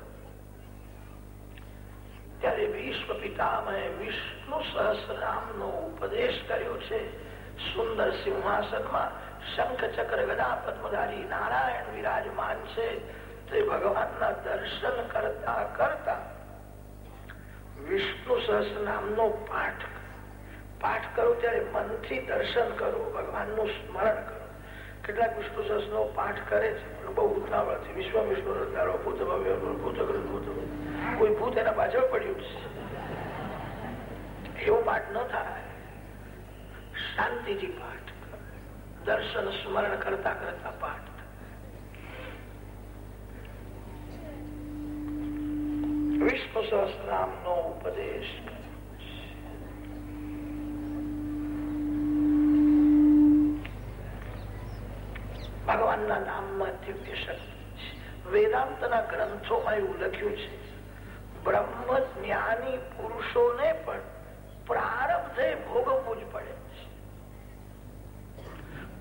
Speaker 1: ત્યારે વિશ્વ પિતામહે વિષ્ણુ સહસ્રનામ નો ઉપદેશ કર્યો છે. સુંદર સિંહાસનમાં શંખ ચક્ર ગદા પદ્મધારી નારાયણ વિરાજમાન છે. ભગવાનના દર્શન કરતા કરતા વિષ્ણુ સહસ્રનામ નો પાઠ પાઠ કરો ત્યારે મનથી દર્શન કરો, ભગવાનનું સ્મરણ કરો. કેટલાક વિષ્ણુ સહસ નો પાઠ કરે છે, પણ બહુ ઉતાવળ છે. વિશ્વ વિષ્ણુ રંધારો, ભૂત ભવ્ય, ભૂત ભૂત કોઈ ભૂત એના પાછળ પડ્યું છે. એવો પાઠ ન થાય. શાંતિથી પાઠ દર્શન, સ્મરણ કરતા કરતા પાઠ વિષ્ણુ સહસ્રામ નો ઉપદેશ ભગવાનના નામમાં દિવ્ય વેદાંતના ગ્રંથોમાં એવું લખ્યું છે બ્રહ્મ જ્ઞાની પુરુષોને પણ પ્રારબ્ધે ભોગવવું જ પડે છે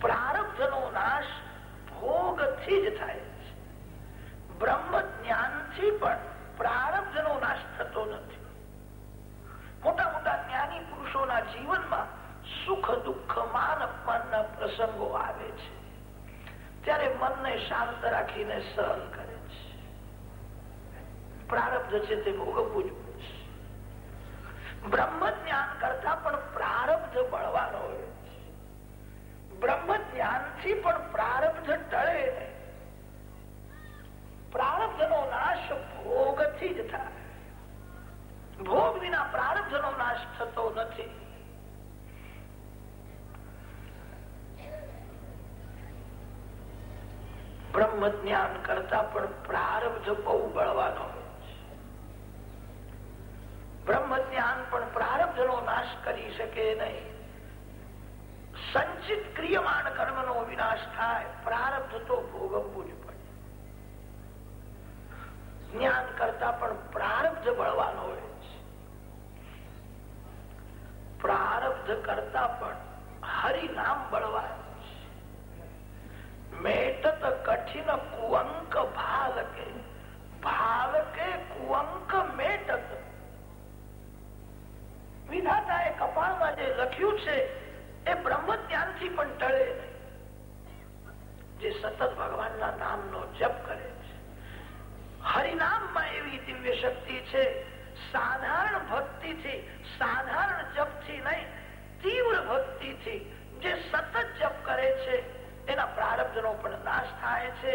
Speaker 1: પ્રારબ્ધ નાશ ભોગથી જ થાય છે બ્રહ્મ જ્ઞાનથી પણ પ્રારબ્ધ નો નાશ થતો નથી. મોટા મોટા જ્ઞાની પુરુષોના જીવનમાં સુખ, દુઃખ, માન અપમાનના પ્રસંગો આવે છે. ત્યારે મનને શાંત રાખીને સહન કરે છે. પ્રારબ્ધ છે તે ભોગવવું જ પડશે. બ્રહ્મ જ્ઞાન કરતા પણ પ્રારબ્ધ બળવાનો હોય છે. બ્રહ્મ જ્ઞાનથી પણ પ્રારબ્ધ ટળે નહીં. પ્રારબ્ધ નો નાશ ભોગથી જ થાય ભોગ વિના પ્રારબ્ધ નો નાશ થતો નથી. બ્રહ્મ જ્ઞાન કરતા પણ પ્રારબ્ધ બહુ બળવાનો બ્રહ્મ જ્ઞાન પણ પ્રારબ્ધ નો નાશ કરી શકે નહીં. સંચિત ક્રિયમાન કર્મ નો વિનાશ થાય, પ્રારબ્ધ તો ભોગવવું જ પડે. જ્ઞાન કરતા પણ પ્રારબ્ધ બળવાનો હોય. પ્રારબ્ધ કરતા પણ હરિનામ બળવાનું મેટત કઠિન કુઅંક ભાલકે ભાલકે કુઅંક મેટત. વિધાતાએ કપાળમાં જે લખ્યું છે, એ બ્રહ્મ જ્ઞાનથી પણ ટળે જે સતત ભગવાનના નામનો જપ કરે છે. હરિનામમાં એવી દિવ્ય શક્તિ છે સાધારણ ભક્તિથી, સાધારણ જપથી નહીં, તીવ્ર ભક્તિથી જે સતત જપ કરે છે એના પ્રારબ્ધ નો પણ નાશ થાય છે.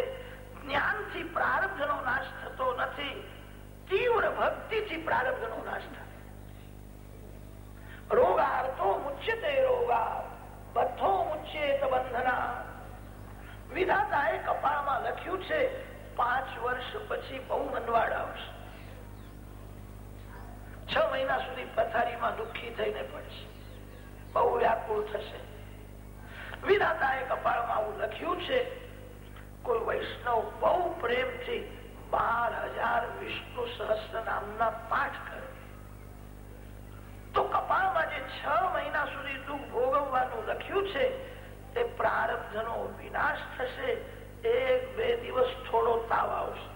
Speaker 1: જ્ઞાનથી પ્રારબ્ધ નો નાશ થતો નથી, તીવ્ર ભક્તિથી પ્રારબ્ધ નો નાશ થાય. રોગાર્થો મુચ્યતે રોગાર બધો મુચ્યેત બંધના. વિધાતાએ કપાળમાં લખ્યું છે, પાંચ વર્ષ પછી બહુ મનવાડ આવશે. છ મહિના સુધી પથારીમાં દુઃખી થઈને પડશે. બહુ વ્યાકુળ થશે. વિધાતાએ કપાળમાં આવું લખ્યું છે, કોઈ વૈષ્ણવ બહુ પ્રેમથી બાર હજાર વિષ્ણુ સહસ્ર નામના પાઠ કરે. તો કપાળમાં જે છ મહિના સુધી દુઃખ ભોગવવાનું લખ્યું છે, તે પ્રારબ્ધ નો વિનાશ થશે. એક બે દિવસ થોડો તાવ આવશે.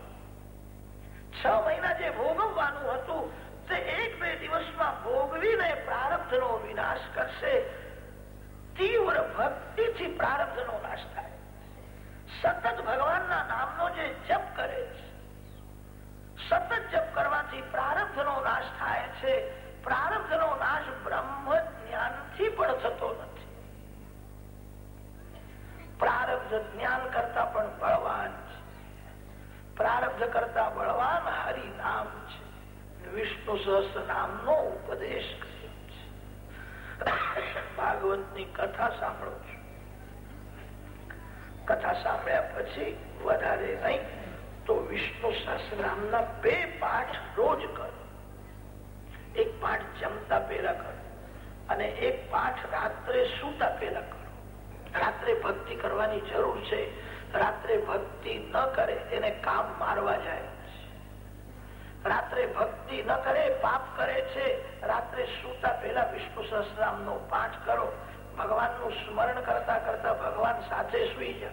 Speaker 1: છ મહિના જે ભોગવવાનું હતું તે એક બે દિવસમાં ભોગવીને પ્રારબ્ધ નો વિનાશ કરશે તીવ્ર ભક્તિથી પ્રારબ્ધ નો નાશ થાય સતત ભગવાનના નામનો જે જપ કરે સતત જપ કરવાથી પ્રારબ્ધ નો નાશ થાય છે પ્રારબ્ધ નો નાશ બ્રહ્મ જ્ઞાનથી પણ થતો નથી। પ્રારબ્ધ જ્ઞાન કરતા પણ બળવાન પ્રારબ્ધ કરતા બળવાન છે વિષ્ણુ સહસ્ત્ર નામનો ઉપદેશ ભાગવતની કથા સાંભળો છું. કથા સાંભળ્યા પછી વધારે નહીં, તો વિષ્ણુ સહસ્રનામના બે પાઠ રોજ કરો. એક પાઠ જમતા પહેલા કરો અને એક પાઠ રાત્રે સુતા પહેલા કરો. રાત્રે ભક્તિ કરવાની જરૂર છે. રાત્રે ભક્તિ ન કરે, એને કામ મારવા જાય. રાત્રે ભક્તિ ન કરે, પાપ કરે છે. રાત્રે સુતા પહેલા વિષ્ણુ સહસ્રામ નો પાઠ કરો. ભગવાનનું સ્મરણ કરતા કરતા ભગવાન સાથે સુઈ જાય.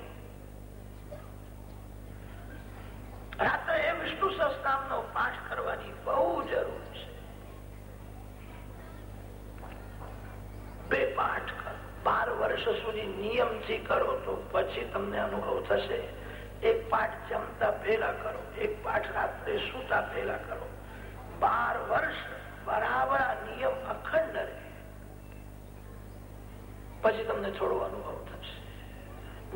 Speaker 1: રાત્રે એ વિષ્ણુ સહસ્રામ નો પાઠ કરવાની બહુ જરૂર છે. બે પાઠ કરો. બાર વર્ષ સુધી નિયમથી કરો તો પછી તમને અનુભવ થશે. એક પાઠ જમતા પહેલા કરો, એક પાઠ રાત્રે સુતા પહેલા કરો. બાર વર્ષ બરાબર નિયમ અખંડ રહે. પછી તમને થોડો અનુભવ થશે.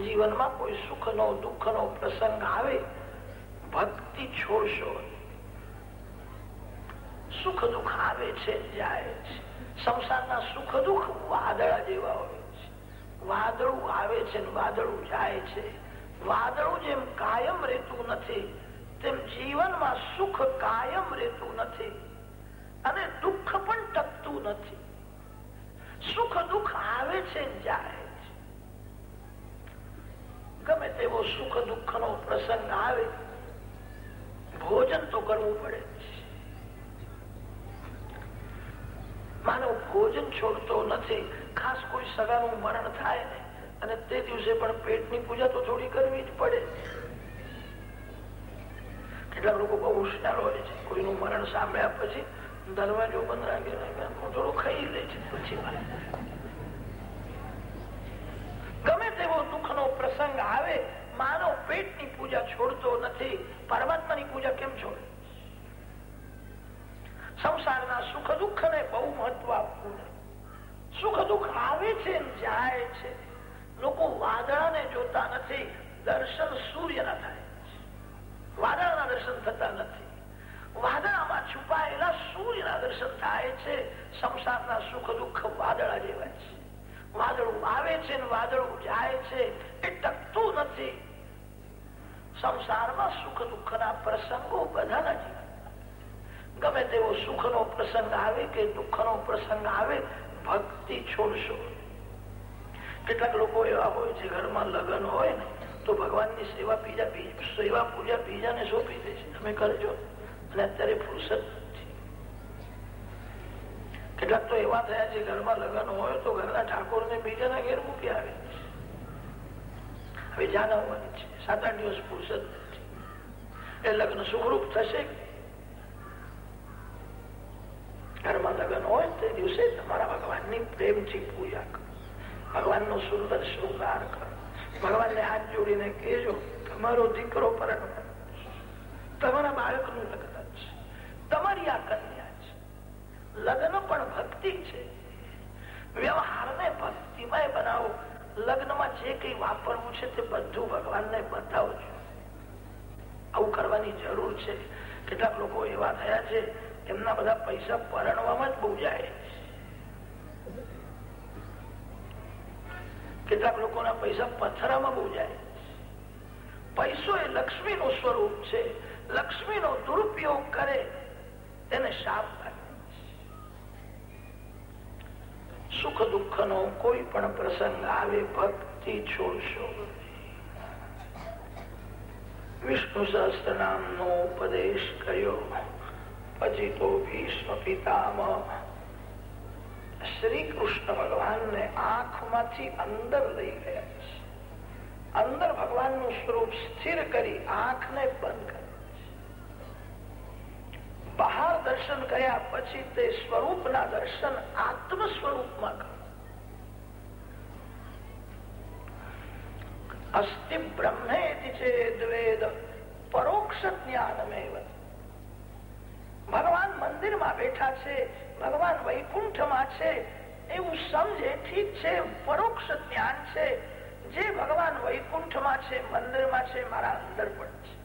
Speaker 1: જીવનમાં કોઈ સુખનો, દુઃખનો પ્રસંગ આવે, ભક્તિ છોડશો. સુખ દુઃખ આવે છે, જાય છે. સંસારના સુખ દુઃખ વાદળા જેવા હોય છે. વાદળું આવે છે વાદળું જાય છે. વાદળું જેમ કાયમ રહેતું નથી, તેમ જીવનમાં સુખ કાયમ રહેતું નથી અને દુઃખ પણ ટકતું નથી. સુખ દુઃખ આવે છે જાય ગમે તેવો સુખ દુઃખ નો પ્રસંગ આવે, ભોજન તો કરવું પડે માનવ ભોજન છોડતો નથી, ખાસ કોઈ સગાનું મરણ થાય ને અને તે દિવસે પણ પેટની પૂજા તો થોડી કરવી જ પડે. કેટલાક લોકો બહુ હોશિયાર હોય છે. કોઈનું મરણ સાંભળ્યા પછી દરવાજો બંધ રાખી થોડું ખાઈ લે છે. પછી ગમે તેવો દુઃખ પ્રસંગ આવે માનવ પેટની પૂજા છોડતો નથી પરમાત્માની પૂજા કેમ છોડે? સંસારના સુખ દુઃખ ને બહુ મહત્વ આપવું સુખ દુઃખ આવે છે જાય છે. લોકો વાદળાને જોતા નથી, દર્શન સૂર્યના થાય વાદળના દર્શન થતા નથી. વાદળામાં છુપાયેલા સૂર્યના દર્શન થાય છે. સંસારના સુખ દુઃખ વાદળા જેવા છે. વાદળું આવે છે વાદળું જાય છે. એ ટકતું નથી. સંસારમાં સુખ દુઃખ ના પ્રસંગો બધાના જીવન ગમે તેવો સુખ નો પ્રસંગ આવે કે દુઃખ નો પ્રસંગ આવે, ભક્તિ છોડશો. કેટલાક લોકો એવા હોય છે, ઘરમાં લગ્ન હોય ને, તો ભગવાનની સેવા બીજા સેવા પૂજા બીજાને સોંપી દે છે. તમે કરજો. અને અત્યારે ફુરસદ કેટલાક તો એવા થયા છે, ઘરમાં લગ્ન હોય તો ઘરના ઠાકોર ને બીજાના ઘેર મૂકી આવે હવે આવવાની છે. સાત આઠ દિવસ ફુરસદ એ લગ્ન સુખરૂપ થશે. ઘરમાં લગ્ન હોય તે દિવસે તમારા ભગવાનની પ્રેમથી પૂજા કરો. ભગવાનનો સુંદર શૃંગાર કરો. ભગવાનને હાથ જોડીને કેજો તમારો દીકરો પરણવા. તમારા બાળકનું લગ્ન છે. તમારી આ કન્યા છે. લગ્ન પણ ભક્તિ છે. વ્યવહારને ભક્તિમય બનાવો. લગ્નમાં જે કઈ વાપરવું છે તે બધું ભગવાનને બતાવજો. આવું કરવાની જરૂર છે. કેટલાક લોકો એવા થયા છે, એમના બધા પૈસા પરણવામાં જ બહુ જાય. કેટલાક લોકોના પૈસા પથરામાં બહુ જાય. પૈસો એ લક્ષ્મી નું સ્વરૂપ છે. લક્ષ્મી નો દુરુપયોગ કરે, તેને શાપ સુખ દુઃખ નો કોઈ પણ પ્રસંગ આવે, ભક્તિ છોડશો. વિષ્ણુ સહસ્ત્ર નામ નો ઉપદેશ કર્યો. પછી તો ભીષ્મ પિતામહ શ્રી કૃષ્ણ ભગવાન ને આંખમાંથી અંદર લઈ ગયા છે. અંદર ભગવાનનું સ્વરૂપ સ્થિર કરી આંખને બંધ કરી બહાર દર્શન કર્યા પછી તે સ્વરૂપના દર્શન આત્મ સ્વરૂપમાં કરો. અસ્થિ બ્રહ્મેતિ ચેદ પરોક્ષ જ્ઞાનમેવ. ભગવાન મંદિરમાં બેઠા છે ભગવાન વૈકુંઠમાં છે, એવું સમજે, ઠીક છે, પરોક્ષ જ્ઞાન છે. જે ભગવાન વૈકુંઠમાં છે, મંદિરમાં છે, મારા અંદર પણ છે.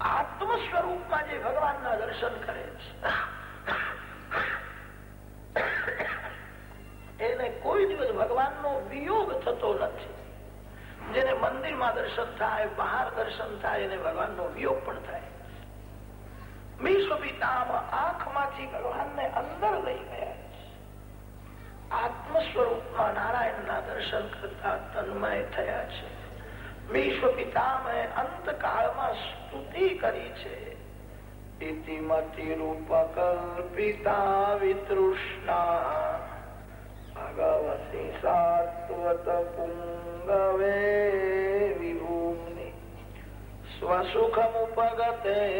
Speaker 1: આત્મ સ્વરૂપમાં જે ભગવાનના દર્શન કરે છે, એને કોઈ દિવસ ભગવાનનો વિયોગ થતો નથી. જેને મંદિરમાં દર્શન થાય, બહાર દર્શન થાય, એને ભગવાનનો વિયોગ પણ થાય. વિશ્વ પિતામાં આંખમાંથી ભગવાનને અંદર લઈ ગયા આત્મ ભગવતી સાત્વત પુંગવે વિભૂમિ સ્વસુખમુપગતે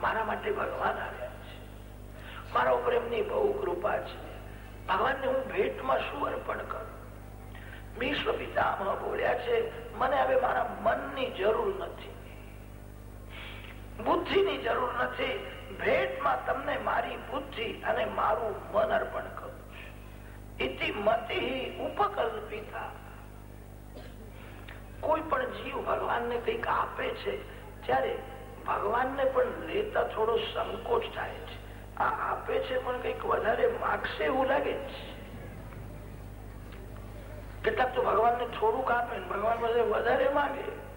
Speaker 1: મારા માટે ભગવાન આવ્યા છે। મારા ઉપર બહુ કૃપા છે। ભગવાનને હું ભેટમાં શું અર્પણ કરું। વિશ્વ પિતામહ બોલ્યા છે, મને હવે મારા મનની જરૂર નથી બુદ્ધિ બુદ્ધિની જરૂર નથી ભેટમાં તમને મારી બુદ્ધિ અને મારું મન અર્પણ કરું ઇતિ મતિ ઉપકલ્પિતા. કોઈ પણ જીવ ભગવાનને કંઈક આપે છે, ત્યારે ભગવાનને પણ લેતા થોડો સંકોચ થાય છે. આ આપે છે પણ કંઈક વધારે માગશે એવું લાગે છે. કેટલાક તો ભગવાનને થોડુંક આપે ભગવાન પાસે વધારે માગે.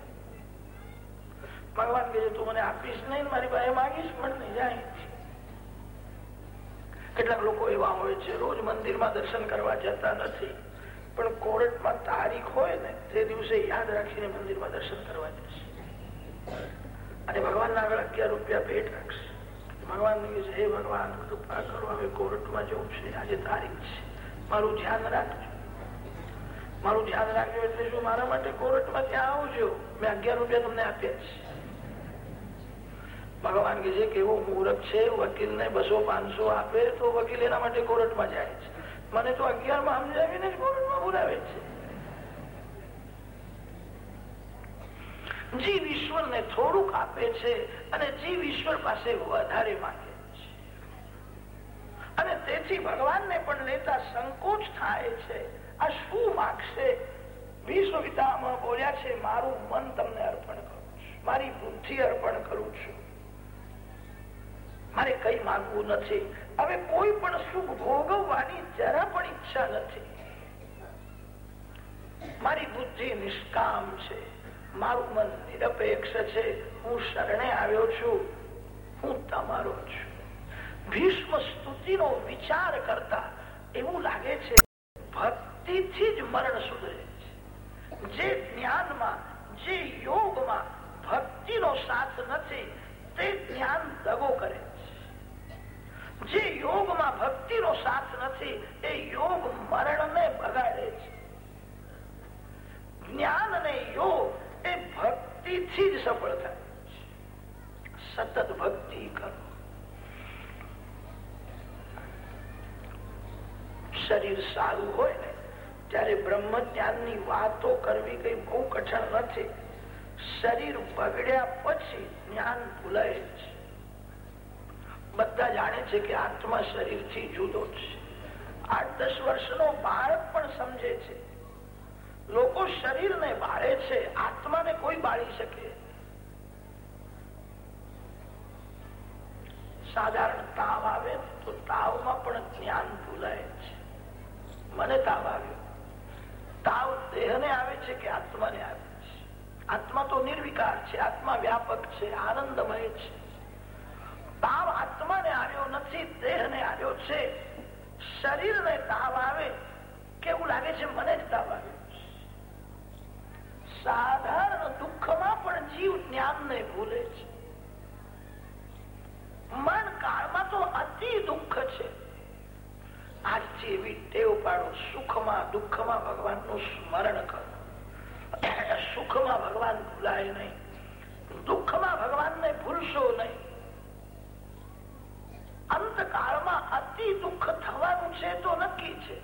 Speaker 1: ભગવાન કે તું મને આપીશ નહીં, મારી પાસે માગીશ, પણ નહીં જાય કેટલાક લોકો એવા હોય છે, રોજ મંદિરમાં દર્શન કરવા જતા નથી, પણ કોર્ટમાં તારીખ હોય ને, તે દિવસે યાદ રાખીને મંદિરમાં દર્શન કરવા જશે અને ભગવાન આગળ અગિયાર રૂપિયા ભેટ રાખશે. ભગવાન હે ભગવાન, કૃપા કરો, હવે કોર્ટમાં જવું છે, આજે તારીખ છે. મારું ધ્યાન રાખજો. મારું ધ્યાન રાખજો એટલે શું, મારા માટે કોર્ટમાં ત્યાં આવજો? મેં અગિયાર રૂપિયા તમને આપ્યા છે. ભગવાન કે છે કેવો મુહૂર્ત છે વકીલ ને બસો પાંચસો આપે તો વકીલ એના માટે કોર્ટમાં જાય છે. મને તો અગિયારમાં સમજાવીને કોર્ટમાં બોલાવે છે. જીવ ઈશ્વર ને થોડુંક આપે છે અને જીવ ઈશ્વર પાસે વધારે માંગે છે. અને તેથી ભગવાનને પણ લેતા સંકોચ થાય છે. આ શું માગશે? વિશ્વ પિતામાં બોલ્યા છે, મારું મન તમને અર્પણ કરું છું. મારી બુદ્ધિ અર્પણ કરું છું. મારે કઈ માંગવું નથી. હવે કોઈ પણ સુખ ભોગવવાની જરા પણ ઈચ્છા નથી. મારી બુદ્ધિ નિષ્કામ છે. મારું મન નિરપેક્ષ છે. હું શરણે આવ્યો છું. હું તમારો છું. ભીષ્મ સ્તુતિનો વિચાર કરતા એવું લાગે છે, ભક્તિથી જ મરણ સુધરે છે. જે જ્ઞાનમાં, જે યોગમાં ભક્તિનો સાથ નથી, તે જ્ઞાન દગો કરે જે યોગમાં ભક્તિનો સાથ નથી, એ યોગ મરણને બગાડે છે. જ્ઞાન અને યોગ એ ભક્તિથી જ સફળ થાય સતત ભક્તિ કરો. શરીર સારું હોય ને, ત્યારે બ્રહ્મ જ્ઞાનની વાતો કરવી કઈ બહુ કઠણ નથી. શરીર બગડ્યા પછી જ્ઞાન ભૂલાય છે. બધા જાણે છે કે આત્મા શરીરથી જુદો છે. આઠ દસ વર્ષનો બાળક પણ સમજે છે. લોકો શરીર ને બાળે છે, આત્માને કોઈ બાળી શકે? સાધારણ તાવ આવે તો તાવમાં પણ જ્ઞાન ભૂલાય છે. મને તાવ આવ્યો. તાવ દેહને આવે છે કે આત્માને આવે છે? આત્મા તો નિર્વિકાર છે, આત્મા વ્યાપક છે, આનંદમય છે. તાવ આત્માને આવ્યો નથી, દેહને આવ્યો છે. શરીરને તાવ આવે, કેવું લાગે છે? મને જ તાવ આવે. સાધારણ દુઃખમાં પણ જીવ જ્ઞાનને ભૂલે છે. મન કાળમાં તો અતિ દુઃખ છે. આજથી એવી ટેવ પાડો સુખમાં, દુઃખમાં ભગવાનનું સ્મરણ કરો. સુખમાં ભગવાન ભૂલાય નહીં. દુઃખમાં ભગવાનને ભૂલશો નહીં. અંતકાળમાં અતિ દુઃખ થવાનું છે તો નક્કી છે.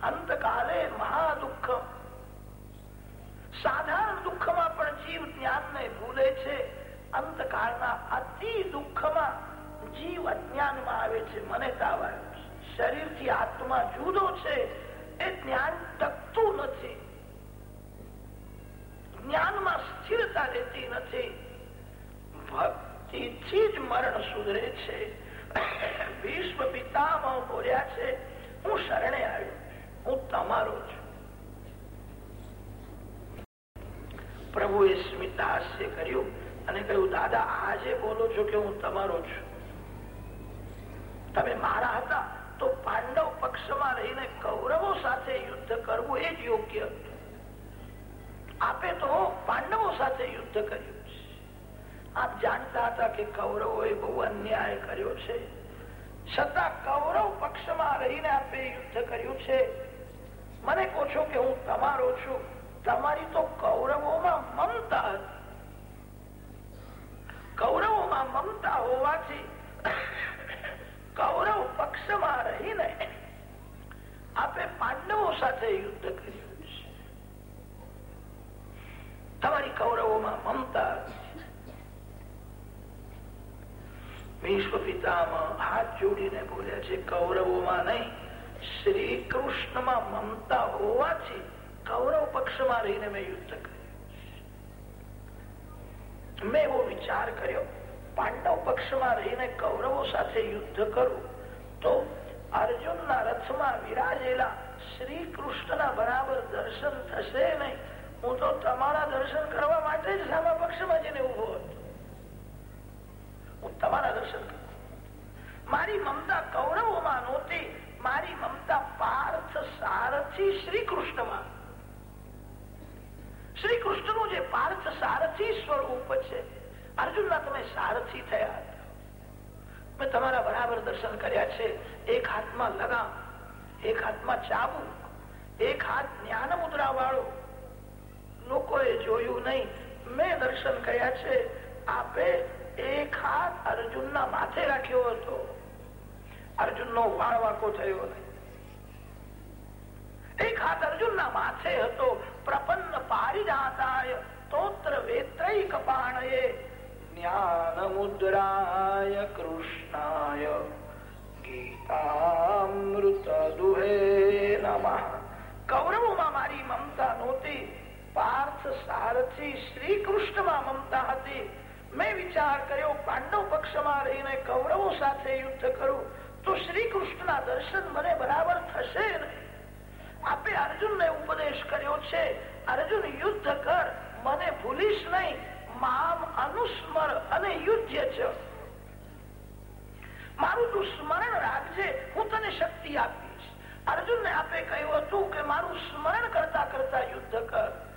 Speaker 1: અંતકાલે મહાદુઃખ. સાધારણ દુઃખમાં પણ જીવ જ્ઞાનને ભૂલે છે. અંતકાળના અતિ દુઃખમાં જીવ અજ્ઞાનમાં આવે છે. મને તાવ આવ્યો શરીરથી આત્મા જુદો છે. એ જ્ઞાન ટકતું નથી. જ્ઞાનમાં સ્થિરતા રહેતી નથી. ભક્તિથી જ મરણ સુધરે છે. વિશ્વ પિતામાં બોલ્યા છે. હું શરણે આવ્યો. હું તમારો છું. પ્રભુએ સ્મિત હાસ્ય કર્યું અને કહ્યું, દાદા, આજે બોલો છો કે હું તમારો છું. તમે મારા હતા તો પાંડવ પક્ષમાં રહીને કૌરવો સાથે યુદ્ધ કરવું એ જ યોગ્ય હતું. આપે તો પાંડવો સાથે યુદ્ધ કર્યું. આપ જાણતા હતા કે કૌરવોએ બહુ અન્યાય કર્યો છે. છતાં કૌરવ પક્ષમાં રહીને આપે યુદ્ધ કર્યું છે. મને કહો છો કે હું તમારો છું. તમારી તો કૌરવોમાં મમતા હતી. કૌરવોમાં મમતા હોવાથી કૌરવ પક્ષમાં રહીને આપે પાંડવો સાથે યુદ્ધ કર્યું છે. તમારી કૌરવોમાં મમતા ભીષ્મ પિતામાં હાથ જોડીને બોલ્યા છે કૌરવોમાં નહીં શ્રી કૃષ્ણમાં મમતા હોવાથી કૌરવ પક્ષમાં રહીને મેં યુદ્ધ કર્યું. મેં એવો વિચાર કર્યો, પાંડવ પક્ષમાં રહીને કૌરવો સાથે યુદ્ધ કરું તો અર્જુનના રથમાં વિરાજેલા શ્રી કૃષ્ણના બરાબર દર્શન થશે નહીં. હું તો તમારા દર્શન કરવા માટે જ સામા પક્ષમાં જઈને ઊભો હતો. હું તમારા દર્શન મારી મમતા કૌરવોમાં નહોતી, મારી મમતા પાર્થ સારથી શ્રી કૃષ્ણમાં શ્રી કૃષ્ણનું જે પાર્થ સારથી સ્વરૂપ છે, અર્જુનના તમે સારથી થયા મેં તમારા બરાબર દર્શન કર્યા છે, એક હાથમાં લગામ, એક હાથમાં ચાબુ એક હાથ જ્ઞાન મુદ્રા વાળો. લોકોએ જોયું નહીં, મેં દર્શન કર્યા છે, આપે એક હાથ અર્જુનના માથે રાખ્યો હતો. અર્જુન નો વાળવાકો થયો એક હાથ અર્જુનના માથે હતો. પ્રપન્ન પારિજાતાય સ્તોત્ર વેત્રય કપાણયે જ્ઞાન મુદ્રાય કૃષ્ણાય. ગીતામૃત દુહે નમઃ. કૌરવોમાં મારી મમતા નહોતી. પાર્થ સારથી શ્રી કૃષ્ણમાં મમતા હતી. મેં વિચાર કર્યો, પાંડવ પક્ષમાં રહીને કૌરવો સાથે યુદ્ધ કરું, તો શ્રી કૃષ્ણના દર્શન મને બરાબર થશે નહીં. આપે અર્જુનને ઉપદેશ કર્યો છે, અર્જુન, યુદ્ધ કર, મને ભૂલીશ નહીં. મામ અનુસ્મર અને યુદ્ધ છે મારું તું સ્મરણ રાખજે, હું તને શક્તિ આપીશ. અર્જુનને આપે કહ્યું હતું કે મારું સ્મરણ કરતા કરતા યુદ્ધ કર.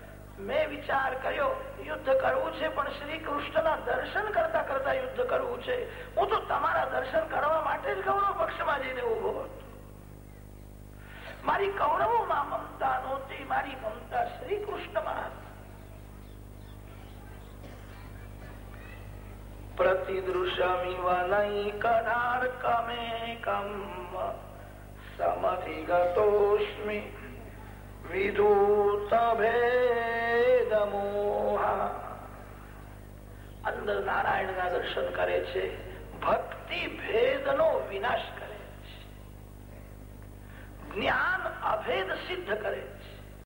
Speaker 1: મેં વિચાર કર્યો, યુદ્ધ કરવું છે, પણ શ્રી કૃષ્ણના દર્શન કરતા કરતા યુદ્ધ કરવું છે. હું તો તમારા દર્શન કરવા માટે જ કૌરવ પક્ષમાં જઈને ઊભો હતો. મારી કૌરવોમાં મમતા નહોતી, મારી મમતા શ્રી કૃષ્ણમાં પ્રતિદૃશમિવ નૈકનાર્કમેકમ સમધિગતોસ્મિ વિધૂત ભેદમોહા અંદર નારાયણ ના દર્શન કરે છે ભક્તિ ભેદ નો વિનાશ કરે છે જ્ઞાન અભેદ સિદ્ધ કરે છે